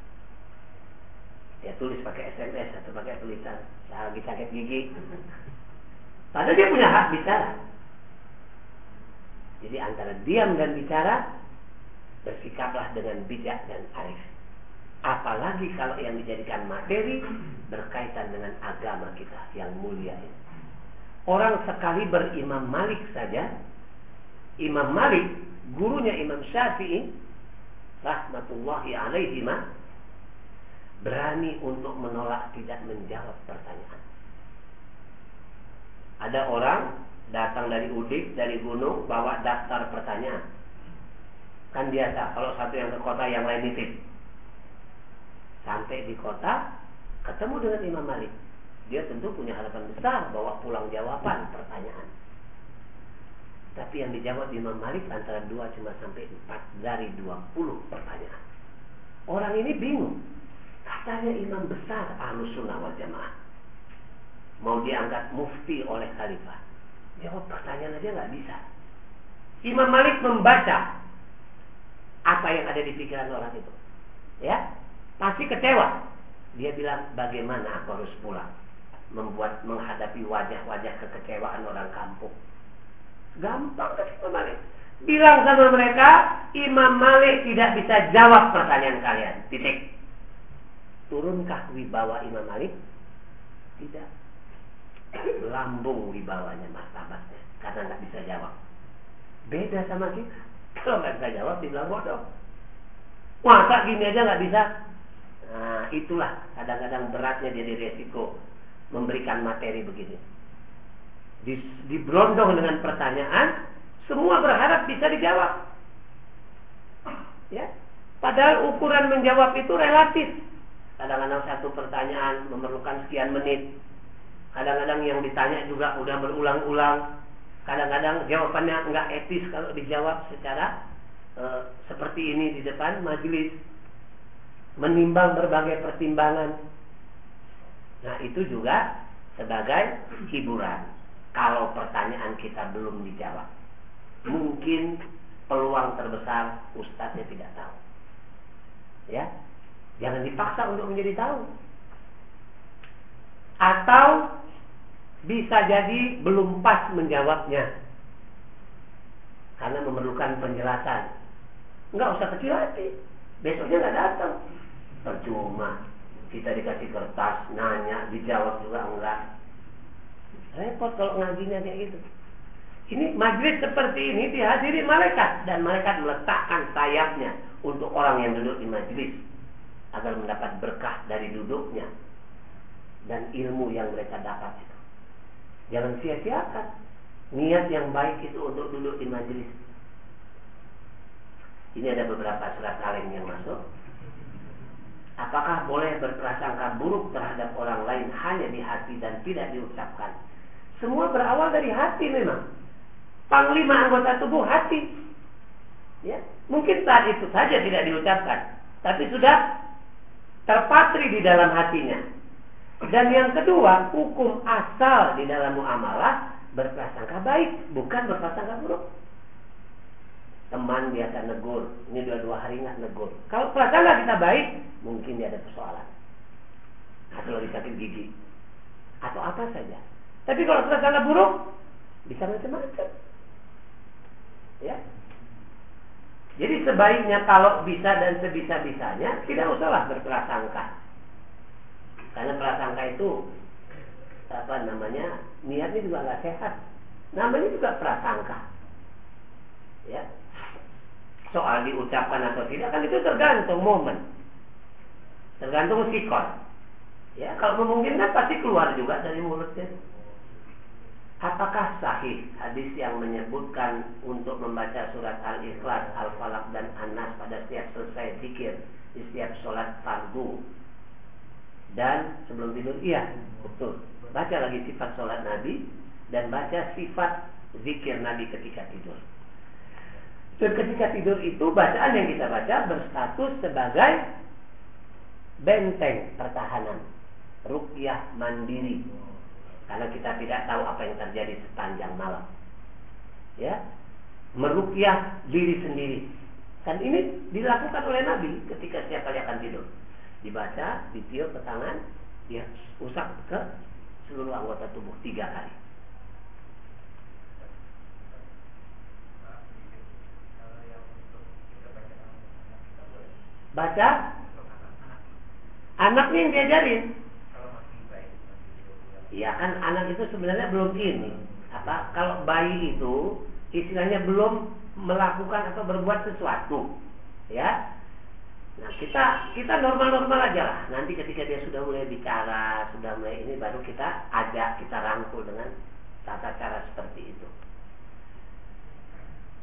Ya tulis pakai SMS atau pakai tulisan saya lagi sakit gigi. Padahal dia punya hak bicara. Jadi antara diam dan bicara bersikaplah dengan bijak dan arif. Apalagi kalau yang dijadikan materi berkaitan dengan agama kita yang mulia ini. Orang sekali berimam Malik saja Imam Malik gurunya Imam Syafi'i rahmatullahi alaihi berani untuk menolak tidak menjawab pertanyaan. Ada orang datang dari Udik, dari gunung, bawa daftar pertanyaan. Kan biasa, kalau satu yang ke kota, yang lain nitip. Sampai di kota, ketemu dengan Imam Malik. Dia tentu punya harapan besar bawa pulang jawaban pertanyaan. Tapi yang dijawab Imam Malik antara dua cuma sampai empat dari dua puluh pertanyaan. Orang ini bingung. Katanya imam besar ahlus sunnah wal jamaah. Mau diangkat mufti oleh khalifah. Jawab pertanyaan aja nggak bisa. Imam Malik membaca apa yang ada di pikiran orang itu. Ya, pasti kecewa. Dia bilang, bagaimana aku harus pulang? Membuat menghadapi wajah-wajah kekecewaan orang kampung. Gampang kan Imam Malik. Bilang sama mereka, Imam Malik tidak bisa jawab pertanyaan kalian. Titik. Turunkah wibawa Imam Malik? Tidak. Lambung wibawanya martabatnya. Karena nggak bisa jawab. Beda sama kita. Kalau nggak bisa jawab, dibilang bodoh. Masa gini aja nggak bisa? Nah, itulah kadang-kadang beratnya jadi resiko memberikan materi begini. Di, diberondong dengan pertanyaan, semua berharap bisa dijawab. Ya. Padahal ukuran menjawab itu relatif. Kadang-kadang satu pertanyaan memerlukan sekian menit. Kadang-kadang yang ditanya juga udah berulang-ulang. Kadang-kadang jawabannya nggak etis kalau dijawab secara e, seperti ini di depan majelis. Menimbang berbagai pertimbangan. Nah itu juga sebagai hiburan. Kalau pertanyaan kita belum dijawab mungkin peluang terbesar ustadznya tidak tahu. Ya, jangan dipaksa untuk menjadi tahu. Atau bisa jadi belum pas menjawabnya karena memerlukan penjelasan. Enggak usah kecil hati. Besoknya nggak datang. Percuma. Kita dikasih kertas, nanya, dijawab juga enggak. Repot kalau ngajinya kayak gitu. Ini majlis seperti ini dihadiri malaikat dan malaikat meletakkan sayapnya untuk orang yang duduk di majlis agar mendapat berkah dari duduknya dan ilmu yang mereka dapat itu. Jangan sia-siakan niat yang baik itu untuk duduk di majlis. Ini ada beberapa surat kaleng yang masuk. Apakah boleh berprasangka buruk terhadap orang lain hanya di hati dan tidak diucapkan? Semua berawal dari hati memang panglima anggota tubuh hati. Ya, mungkin saat itu saja tidak diucapkan, tapi sudah terpatri di dalam hatinya. Dan yang kedua, hukum asal di dalam muamalah berprasangka baik, bukan berprasangka buruk. Teman biasa negur, ini dua-dua hari nggak negur. Kalau prasangka kita baik, mungkin dia ada persoalan. Atau lagi sakit gigi. Atau apa saja. Tapi kalau prasangka buruk, bisa macam-macam. Ya. Jadi sebaiknya kalau bisa dan sebisa-bisanya tidak usahlah berprasangka. Karena prasangka itu apa namanya niatnya juga nggak sehat. Namanya juga prasangka. Ya. Soal diucapkan atau tidak kan itu tergantung momen. Tergantung sikon. Ya, kalau memungkinkan pasti keluar juga dari mulutnya. Apakah sahih hadis yang menyebutkan untuk membaca surat Al-Ikhlas, Al-Falaq dan An-Nas pada setiap selesai zikir di setiap sholat fardu dan sebelum tidur? Iya, betul. Baca lagi sifat sholat Nabi dan baca sifat zikir Nabi ketika tidur. Dan ketika tidur itu bacaan yang kita baca berstatus sebagai benteng pertahanan, rukyah mandiri karena kita tidak tahu apa yang terjadi sepanjang malam. Ya, merukyah diri sendiri. Dan ini dilakukan oleh Nabi ketika siapa yang akan tidur. Dibaca, ditiup ke tangan, dia usap ke seluruh anggota tubuh tiga kali. Baca anaknya yang diajarin Ya kan anak itu sebenarnya belum ini. Apa kalau bayi itu istilahnya belum melakukan atau berbuat sesuatu. Ya. Nah, kita kita normal-normal aja lah. Nanti ketika dia sudah mulai bicara, sudah mulai ini baru kita ajak, kita rangkul dengan tata cara seperti itu.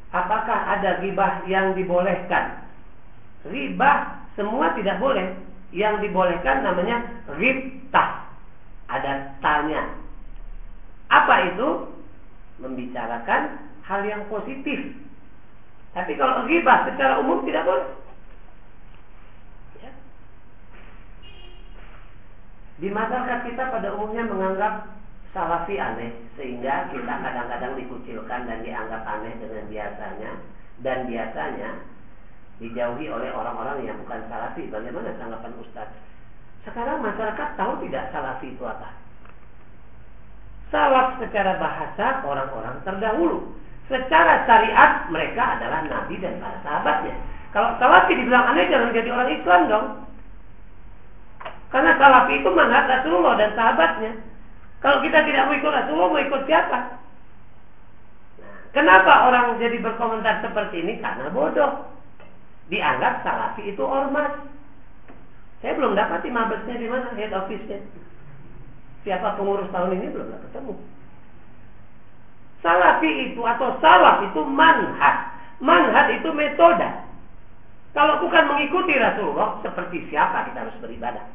Apakah ada ribah yang dibolehkan? Ribah semua tidak boleh. Yang dibolehkan namanya ribtah apa itu? Membicarakan hal yang positif. Tapi kalau ghibah secara umum tidak boleh. Ya. Di masyarakat kita pada umumnya menganggap salafi aneh sehingga kita kadang-kadang dikucilkan dan dianggap aneh dengan biasanya dan biasanya dijauhi oleh orang-orang yang bukan salafi bagaimana tanggapan ustadz sekarang masyarakat tahu tidak salafi itu apa Salaf secara bahasa orang-orang terdahulu. Secara syariat mereka adalah nabi dan para sahabatnya. Kalau salafi dibilang aneh jangan jadi orang Islam dong. Karena salafi itu manhaj Rasulullah dan sahabatnya. Kalau kita tidak mau ikut Rasulullah, mau ikut siapa? Nah, kenapa orang jadi berkomentar seperti ini? Karena bodoh. Dianggap salafi itu ormas. Saya belum dapat mabesnya di mana, head office-nya. Siapa pengurus tahun ini belum ketemu. Salafi itu atau salaf itu manhaj. Manhaj itu metode. Kalau bukan mengikuti Rasulullah, seperti siapa kita harus beribadah?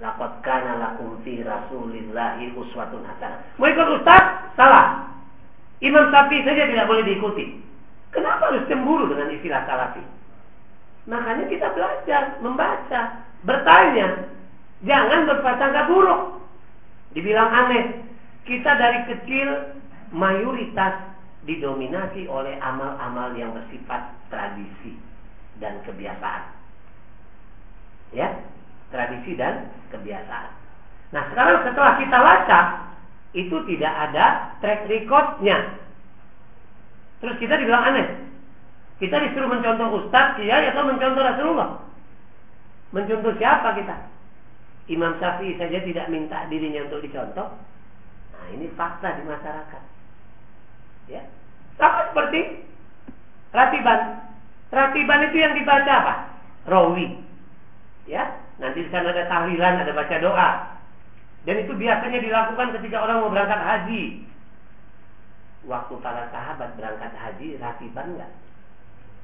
Laqad kana lakum fi Rasulillahi uswatun hasanah. Mau ikut ustaz? Salah. Imam Syafi'i saja tidak boleh diikuti. Kenapa harus cemburu dengan istilah salafi? Makanya kita belajar, membaca, bertanya. Jangan berprasangka buruk. Dibilang aneh. Kita dari kecil mayoritas didominasi oleh amal-amal yang bersifat tradisi dan kebiasaan. Ya, tradisi dan kebiasaan. Nah sekarang setelah kita lacak itu tidak ada track recordnya. Terus kita dibilang aneh. Kita disuruh mencontoh Ustadz, kiai atau mencontoh Rasulullah. Mencontoh siapa kita? Imam Syafi'i saja tidak minta dirinya untuk dicontoh. Nah ini fakta di masyarakat. Ya, sama seperti ratiban. Ratiban itu yang dibaca apa? Rawi. Ya, Nanti di sana ada tahlilan, ada baca doa. Dan itu biasanya dilakukan ketika orang mau berangkat haji. Waktu para sahabat berangkat haji, ratiban enggak?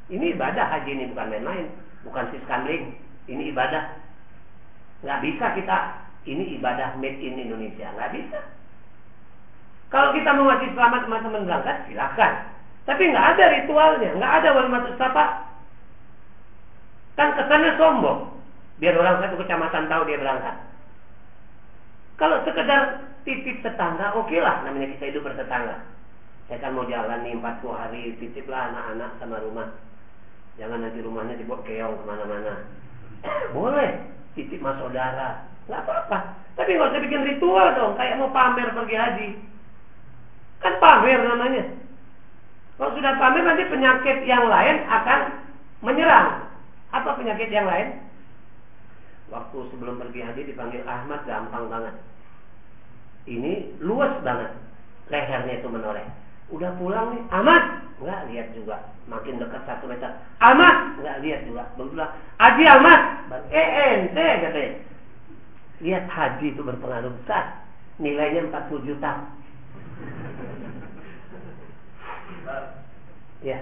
Ini ibadah haji ini bukan main-main, bukan siskamling. Ini ibadah. Nggak bisa kita, ini ibadah made in Indonesia. Nggak bisa. Kalau kita mau ngasih selamat teman-teman berangkat, silakan. Tapi nggak ada ritualnya, nggak ada walimat sapa. Kan kesannya sombong. Biar orang satu kecamatan tahu dia berangkat. Kalau sekedar titip tetangga, oke lah namanya kita hidup bertetangga. Saya kan mau jalan nih 40 hari, titiplah anak-anak sama rumah. Jangan nanti rumahnya dibawa keong ke mana-mana. Boleh, titip mas saudara. Gak apa-apa. Tapi nggak usah bikin ritual dong, kayak mau pamer pergi haji. Kan pamer namanya. Kalau sudah pamer nanti penyakit yang lain akan menyerang. Apa penyakit yang lain? waktu sebelum pergi haji dipanggil Ahmad gampang banget. Ini luas banget lehernya itu menoleh. Udah pulang nih, Ahmad nggak lihat juga, makin dekat satu meter. Ahmad nggak lihat juga, begitu Haji Ahmad, eh ente katanya. Lihat haji itu berpengaruh besar, nilainya 40 juta. ya.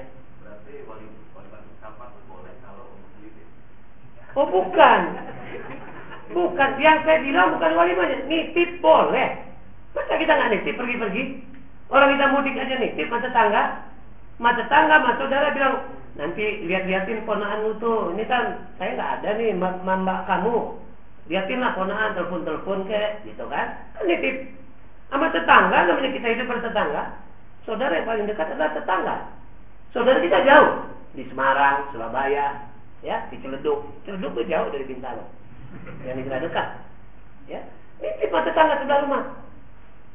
Oh bukan, Bukan, yang saya bilang bukan walimahnya. Nitip boleh. Masa kita nggak nitip pergi-pergi? Orang kita mudik aja nitip masa tangga. Masa tangga, mas saudara bilang, nanti lihat-liatin ponaan tuh. Ini kan saya nggak ada nih mbak kamu. Liatin lah ponaan, telepon-telepon ke, gitu kan? Kan nitip. Sama tetangga, namanya kita hidup bertetangga. Saudara yang paling dekat adalah tetangga. Saudara kita jauh. Di Semarang, Surabaya, ya, di Ciledug. Ciledug itu jauh dari Bintaro yang tidak dekat. Ya, ini mata tetangga sebelah rumah.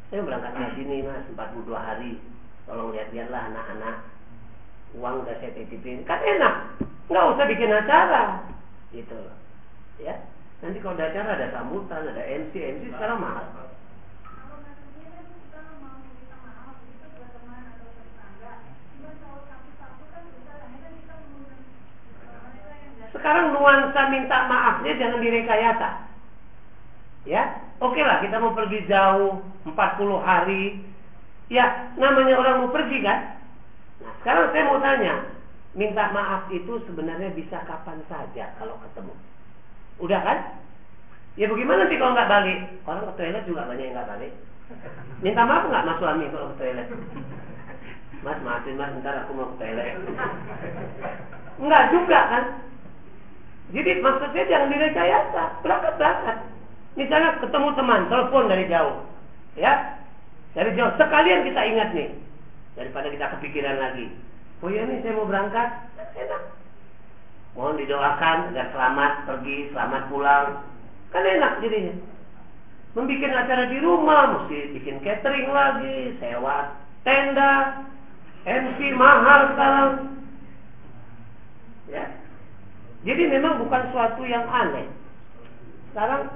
Saya berangkat ke sini mas 42 hari. Tolong lihat-lihatlah anak-anak. Uang udah saya titipin. Kan enak. Nggak usah bikin acara. Gitu. Ya. Nanti kalau ada acara ada sambutan, ada MC, MC sekarang mahal. Sekarang nuansa minta maafnya jangan direkayasa. Ya, oke lah kita mau pergi jauh 40 hari. Ya, namanya orang mau pergi kan. Nah, sekarang saya mau tanya, minta maaf itu sebenarnya bisa kapan saja kalau ketemu. Udah kan? Ya bagaimana sih kalau nggak balik? Orang ke toilet juga banyak yang nggak balik. Minta maaf nggak mas suami kalau ke toilet? Mas maafin mas, ntar aku mau ke toilet. Enggak juga kan? Jadi maksudnya jangan direkayasa, berangkat berangkat. Misalnya ketemu teman, telepon dari jauh. Ya. Dari jauh. Sekalian kita ingat nih. Daripada kita kepikiran lagi. Oh iya nih saya mau berangkat. Enak. Mohon didoakan agar selamat pergi, selamat pulang. Kan enak jadinya. Membikin acara di rumah, mesti bikin catering lagi, sewa tenda, MC mahal sekarang. Ya. Jadi memang bukan suatu yang aneh. Sekarang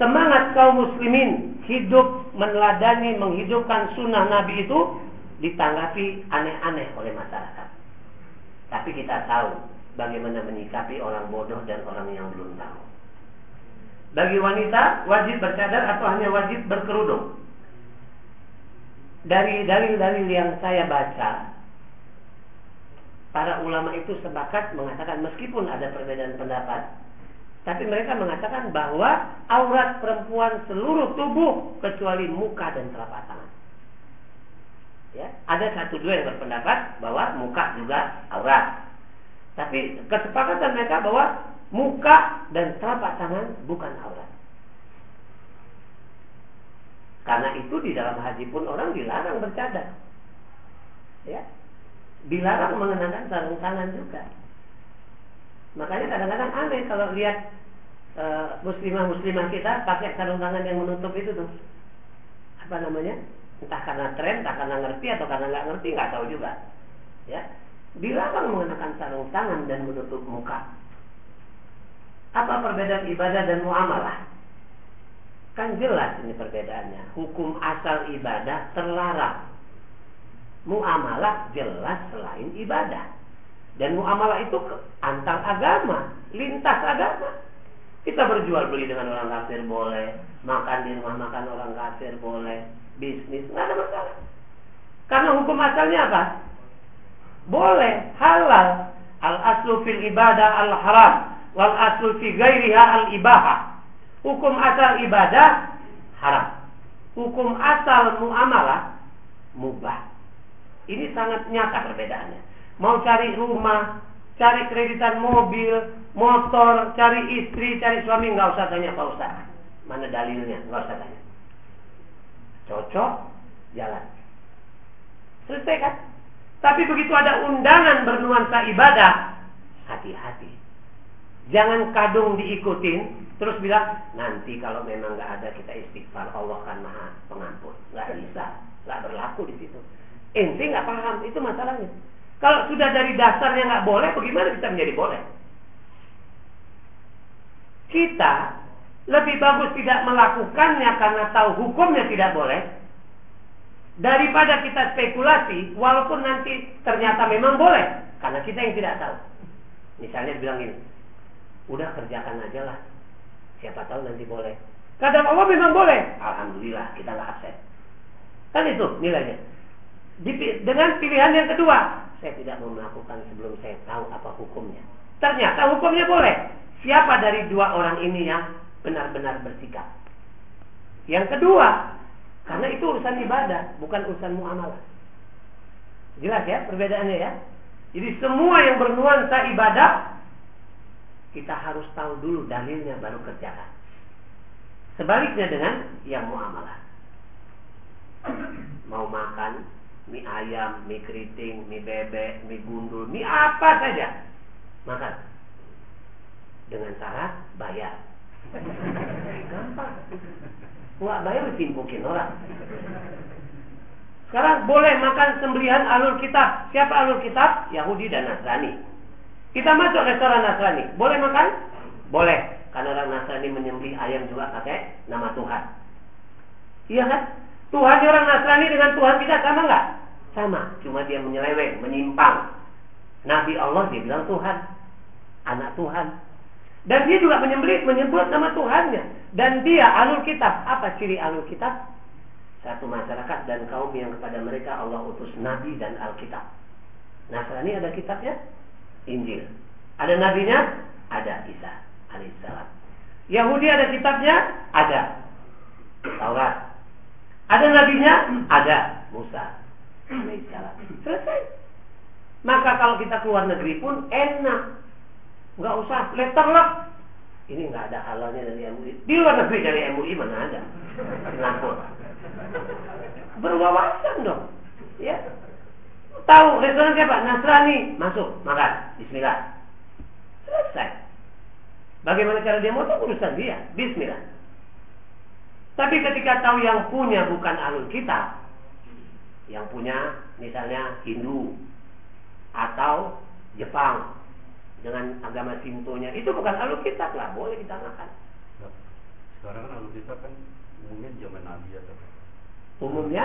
semangat kaum muslimin hidup meneladani menghidupkan sunnah Nabi itu ditanggapi aneh-aneh oleh masyarakat. Tapi kita tahu bagaimana menyikapi orang bodoh dan orang yang belum tahu. Bagi wanita wajib bercadar atau hanya wajib berkerudung? Dari dalil-dalil yang saya baca, para ulama itu sepakat mengatakan meskipun ada perbedaan pendapat, tapi mereka mengatakan bahwa aurat perempuan seluruh tubuh kecuali muka dan telapak tangan. Ya, ada satu dua yang berpendapat bahwa muka juga aurat. Tapi kesepakatan mereka bahwa muka dan telapak tangan bukan aurat. Karena itu di dalam haji pun orang dilarang bercadar. Ya. Dilarang mengenakan sarung tangan juga. Makanya kadang-kadang aneh kalau lihat e, muslimah-muslimah kita pakai sarung tangan yang menutup itu tuh. Apa namanya? Entah karena tren, entah karena ngerti atau karena nggak ngerti, nggak tahu juga. Ya. Dilarang mengenakan sarung tangan dan menutup muka. Apa perbedaan ibadah dan muamalah? Kan jelas ini perbedaannya. Hukum asal ibadah terlarang. Muamalah jelas selain ibadah. Dan muamalah itu antar agama, lintas agama. Kita berjual beli dengan orang kafir boleh, makan di rumah makan orang kafir boleh, bisnis nggak ada masalah. Karena hukum asalnya apa? Boleh, halal. Al aslu fil ibadah al haram, wal aslu fi ghairiha al ibahah. Hukum asal ibadah haram. Hukum asal muamalah mubah. Ini sangat nyata perbedaannya. Mau cari rumah, cari kreditan mobil, motor, cari istri, cari suami, nggak usah tanya Pak Ustaz. Mana dalilnya? Nggak usah tanya. Cocok, jalan. Selesai kan? Tapi begitu ada undangan bernuansa ibadah, hati-hati. Jangan kadung diikutin, terus bilang nanti kalau memang nggak ada kita istighfar Allah kan maha pengampun nggak bisa nggak berlaku di situ ente nggak paham itu masalahnya kalau sudah dari dasarnya nggak boleh bagaimana kita menjadi boleh kita lebih bagus tidak melakukannya karena tahu hukumnya tidak boleh daripada kita spekulasi walaupun nanti ternyata memang boleh karena kita yang tidak tahu misalnya bilang ini udah kerjakan aja lah Siapa tahu nanti boleh. Kadang Allah memang boleh. Alhamdulillah kita nggak absen. Kan itu nilainya. Dengan pilihan yang kedua, saya tidak mau melakukan sebelum saya tahu apa hukumnya. Ternyata hukumnya boleh. Siapa dari dua orang ini yang benar-benar bersikap? Yang kedua, karena itu urusan ibadah, bukan urusan muamalah. Jelas ya perbedaannya ya? Jadi semua yang bernuansa ibadah kita harus tahu dulu dalilnya baru kerjakan. Sebaliknya dengan yang muamalah. Mau makan mie ayam, mie keriting, mie bebek, mie gundul, mie apa saja. Makan. Dengan cara bayar. Gampang. Nggak bayar ditimpukin orang. Sekarang boleh makan sembelihan alur kitab. Siapa alur kitab? Yahudi dan Nasrani. Kita masuk restoran Nasrani, boleh makan? Boleh, karena orang Nasrani menyembelih ayam juga pakai nama Tuhan. Iya kan? Tuhan orang Nasrani dengan Tuhan kita sama nggak? Sama, cuma dia menyeleweng, menyimpang. Nabi Allah dia bilang Tuhan, anak Tuhan. Dan dia juga menyembelih, menyebut nama Tuhannya. Dan dia alur kitab. Apa ciri alur kitab? Satu masyarakat dan kaum yang kepada mereka Allah utus Nabi dan Alkitab. Nasrani ada kitabnya? Injil. Ada nabinya? Ada Isa alaihissalam. Yahudi ada kitabnya? Ada. Taurat. Ada nabinya? Ada. Musa. Selesai. Maka kalau kita keluar negeri pun enak. Nggak usah letterlock. Ini nggak ada halalnya dari MUI. Di luar negeri dari MUI mana ada? Singapura. Berwawasan dong. Ya. Tahu restoran siapa? Nasrani. Masuk, makan. Bismillah. Selesai. Bagaimana cara dia tahu urusan dia? Bismillah. Tapi ketika tahu yang punya bukan alul kitab, yang punya misalnya Hindu atau Jepang dengan agama Sintonya itu bukan alul kitab lah boleh kita makan sekarang kan alul kitab kan umumnya zaman Nabi ya umumnya?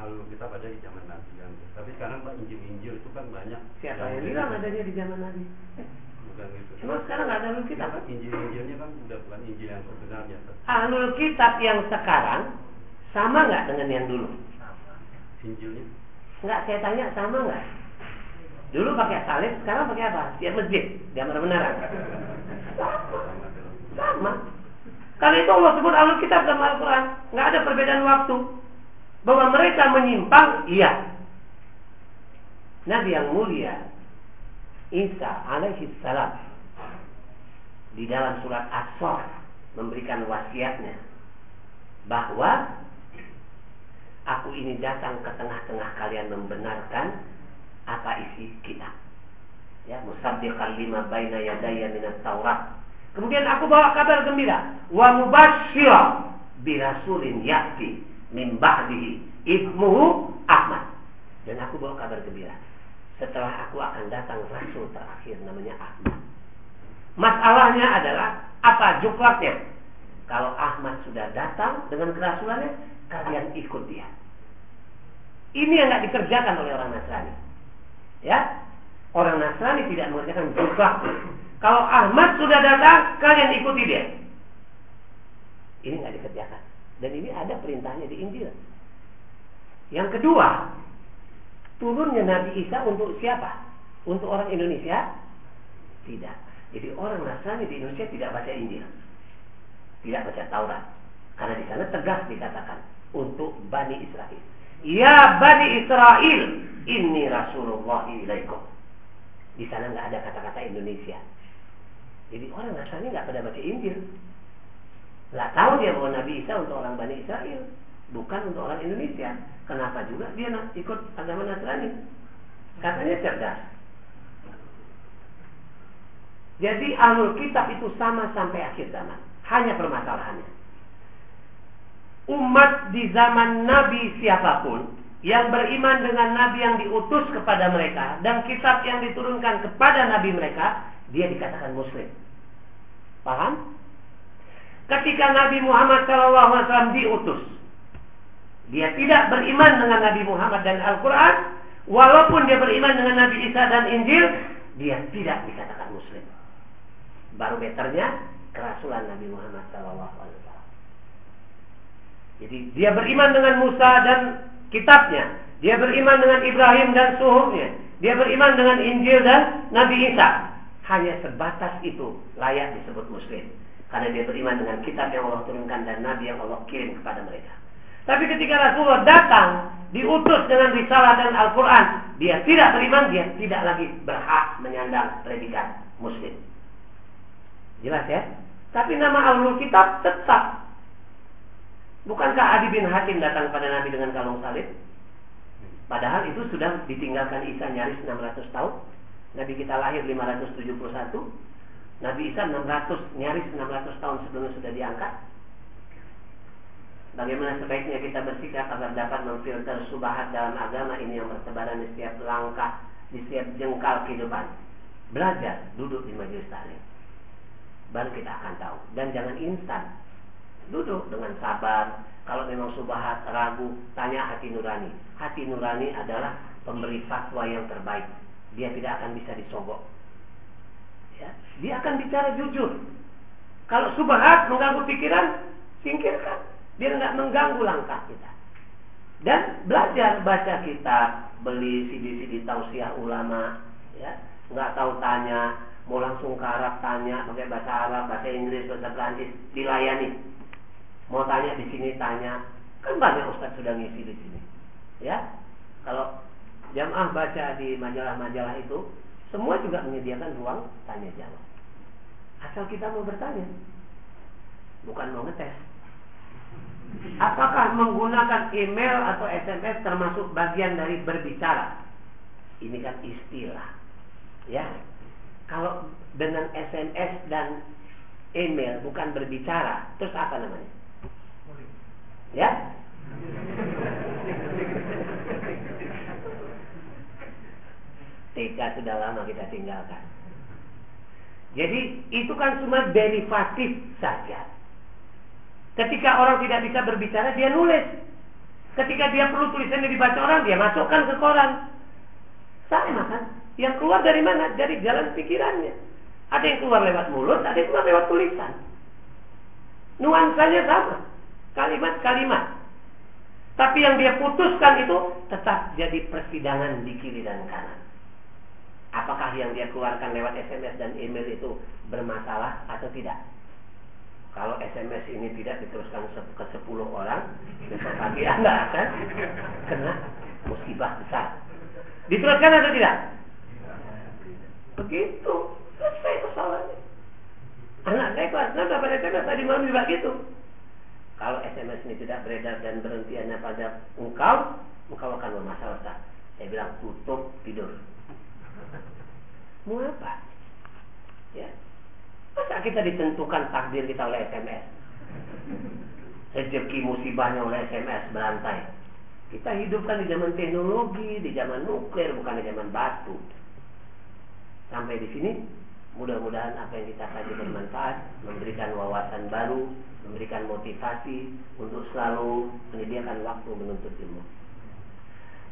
Alul kitab ada di zaman Nabi kan. Tapi sekarang pak Injil Injil itu kan banyak. Siapa yang bilang adanya di zaman Nabi? Bukan gitu. Cuma sekarang nggak ada alul kitab ya, Injil Injilnya kan udah bukan Injil yang sebenarnya alul kitab yang sekarang sama nggak dengan yang dulu Injilnya? Enggak, saya tanya sama nggak? Dulu pakai salib, sekarang pakai apa? Tiap masjid, gambar beneran. Sama. Sama. Kalau itu Allah sebut Alkitab dalam Al-Quran, nggak ada perbedaan waktu. Bahwa mereka menyimpang, iya. Nabi yang mulia, Isa alaihi salam, di dalam surat As-Saff memberikan wasiatnya bahwa Aku ini datang ke tengah-tengah kalian membenarkan apa isi kitab. Ya, musaddiqan lima baina yadayya minat Taurat. Kemudian aku bawa kabar gembira, wa mubasyshira bi rasulin ya'ti min ba'dihi ismuhu Ahmad. Dan aku bawa kabar gembira. Setelah aku akan datang rasul terakhir namanya Ahmad. Masalahnya adalah apa juklaknya? Kalau Ahmad sudah datang dengan kerasulannya, kalian ikut dia. Ini yang nggak dikerjakan oleh orang Nasrani. Ya, orang Nasrani tidak mengerjakan juga. Kalau Ahmad sudah datang, kalian ikuti dia. Ini nggak dikerjakan. Dan ini ada perintahnya di Injil. Yang kedua, turunnya Nabi Isa untuk siapa? Untuk orang Indonesia? Tidak. Jadi orang Nasrani di Indonesia tidak baca Injil. Tidak baca Taurat. Karena di sana tegas dikatakan untuk Bani Israel. Ya Bani Israel, ini Rasulullah ilaikum. Di sana nggak ada kata-kata Indonesia. Jadi orang Nasrani nggak pada baca Injil. Nggak tahu dia bahwa Nabi Isa untuk orang Bani Israel, bukan untuk orang Indonesia. Kenapa juga dia ikut agama Nasrani? Katanya cerdas. Jadi alur kitab itu sama sampai akhir zaman. Hanya permasalahannya umat di zaman Nabi siapa pun yang beriman dengan Nabi yang diutus kepada mereka dan kitab yang diturunkan kepada Nabi mereka, dia dikatakan Muslim. Paham? Ketika Nabi Muhammad SAW diutus, dia tidak beriman dengan Nabi Muhammad dan Al-Quran, walaupun dia beriman dengan Nabi Isa dan Injil, dia tidak dikatakan Muslim. Barometernya kerasulan Nabi Muhammad SAW. Jadi dia beriman dengan Musa dan kitabnya. Dia beriman dengan Ibrahim dan suhunya. Dia beriman dengan Injil dan Nabi Isa. Hanya sebatas itu layak disebut muslim. Karena dia beriman dengan kitab yang Allah turunkan dan Nabi yang Allah kirim kepada mereka. Tapi ketika Rasulullah datang, diutus dengan risalah dan Al-Quran, dia tidak beriman, dia tidak lagi berhak menyandang predikat muslim. Jelas ya? Tapi nama Al Kitab tetap Bukankah Adi bin Hatim datang pada Nabi dengan kalung salib? Padahal itu sudah ditinggalkan Isa nyaris 600 tahun. Nabi kita lahir 571. Nabi Isa 600 nyaris 600 tahun sebelumnya sudah diangkat. Bagaimana sebaiknya kita bersikap agar dapat memfilter subahat dalam agama ini yang bertebaran di setiap langkah, di setiap jengkal kehidupan. Belajar, duduk di majelis taklim. Baru kita akan tahu. Dan jangan instan duduk dengan sabar. Kalau memang subhat ragu, tanya hati nurani. Hati nurani adalah pemberi fatwa yang terbaik. Dia tidak akan bisa disogok. Ya, dia akan bicara jujur. Kalau subhat mengganggu pikiran, singkirkan. Biar nggak mengganggu langkah kita. Dan belajar baca kitab, beli CD-CD tausiah ulama, ya, nggak tahu tanya, mau langsung ke Arab tanya pakai bahasa Arab, bahasa Inggris, bahasa Perancis, dilayani Mau tanya di sini tanya, kan banyak ustaz sudah ngisi di sini. Ya, kalau jamaah baca di majalah-majalah itu, semua juga menyediakan ruang tanya jawab. Asal kita mau bertanya. Bukan mau ngetes. Apakah menggunakan email atau SMS termasuk bagian dari berbicara? Ini kan istilah. Ya. Kalau dengan SMS dan email bukan berbicara, terus apa namanya? Ya? Tiga sudah lama kita tinggalkan. Jadi itu kan cuma derivatif saja. Ketika orang tidak bisa berbicara, dia nulis. Ketika dia perlu tulisannya dibaca orang, dia masukkan ke koran. Sama kan? Yang keluar dari mana? Dari jalan pikirannya. Ada yang keluar lewat mulut, ada yang keluar lewat tulisan. Nuansanya sama. Kalimat-kalimat. Tapi yang dia putuskan itu tetap jadi persidangan di kiri dan kanan. Apakah yang dia keluarkan lewat SMS dan email itu bermasalah atau tidak? Kalau SMS ini tidak diteruskan ke 10 orang, besok pagi Anda akan kena musibah besar. Diteruskan atau tidak? Begitu. Selesai persoalannya. Anak saya kelas 6 dapat SMS tadi malam juga gitu. Kalau SMS ini tidak beredar dan berhentiannya pada engkau, engkau akan bermasalah. Saya bilang tutup tidur. Mau apa? Ya. Masa kita ditentukan takdir kita oleh SMS? Rezeki musibahnya oleh SMS berantai. Kita hidupkan di zaman teknologi, di zaman nuklir, bukan di zaman batu. Sampai di sini, mudah-mudahan apa yang kita kaji bermanfaat, memberikan wawasan baru, memberikan motivasi untuk selalu menyediakan waktu menuntut ilmu.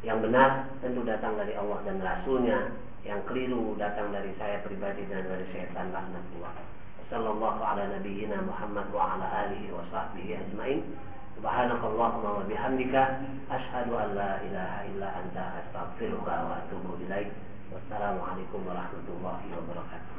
Yang benar tentu datang dari Allah dan Rasulnya, yang keliru datang dari saya pribadi dan dari setan laknatullah. Sallallahu ala nabiyyina Muhammad wa ala alihi wa sahbihi ajmain. Subhanakallahumma wa bihamdika asyhadu an la ilaha illa anta astaghfiruka wa atubu ilaik. Wassalamualaikum warahmatullahi wabarakatuh.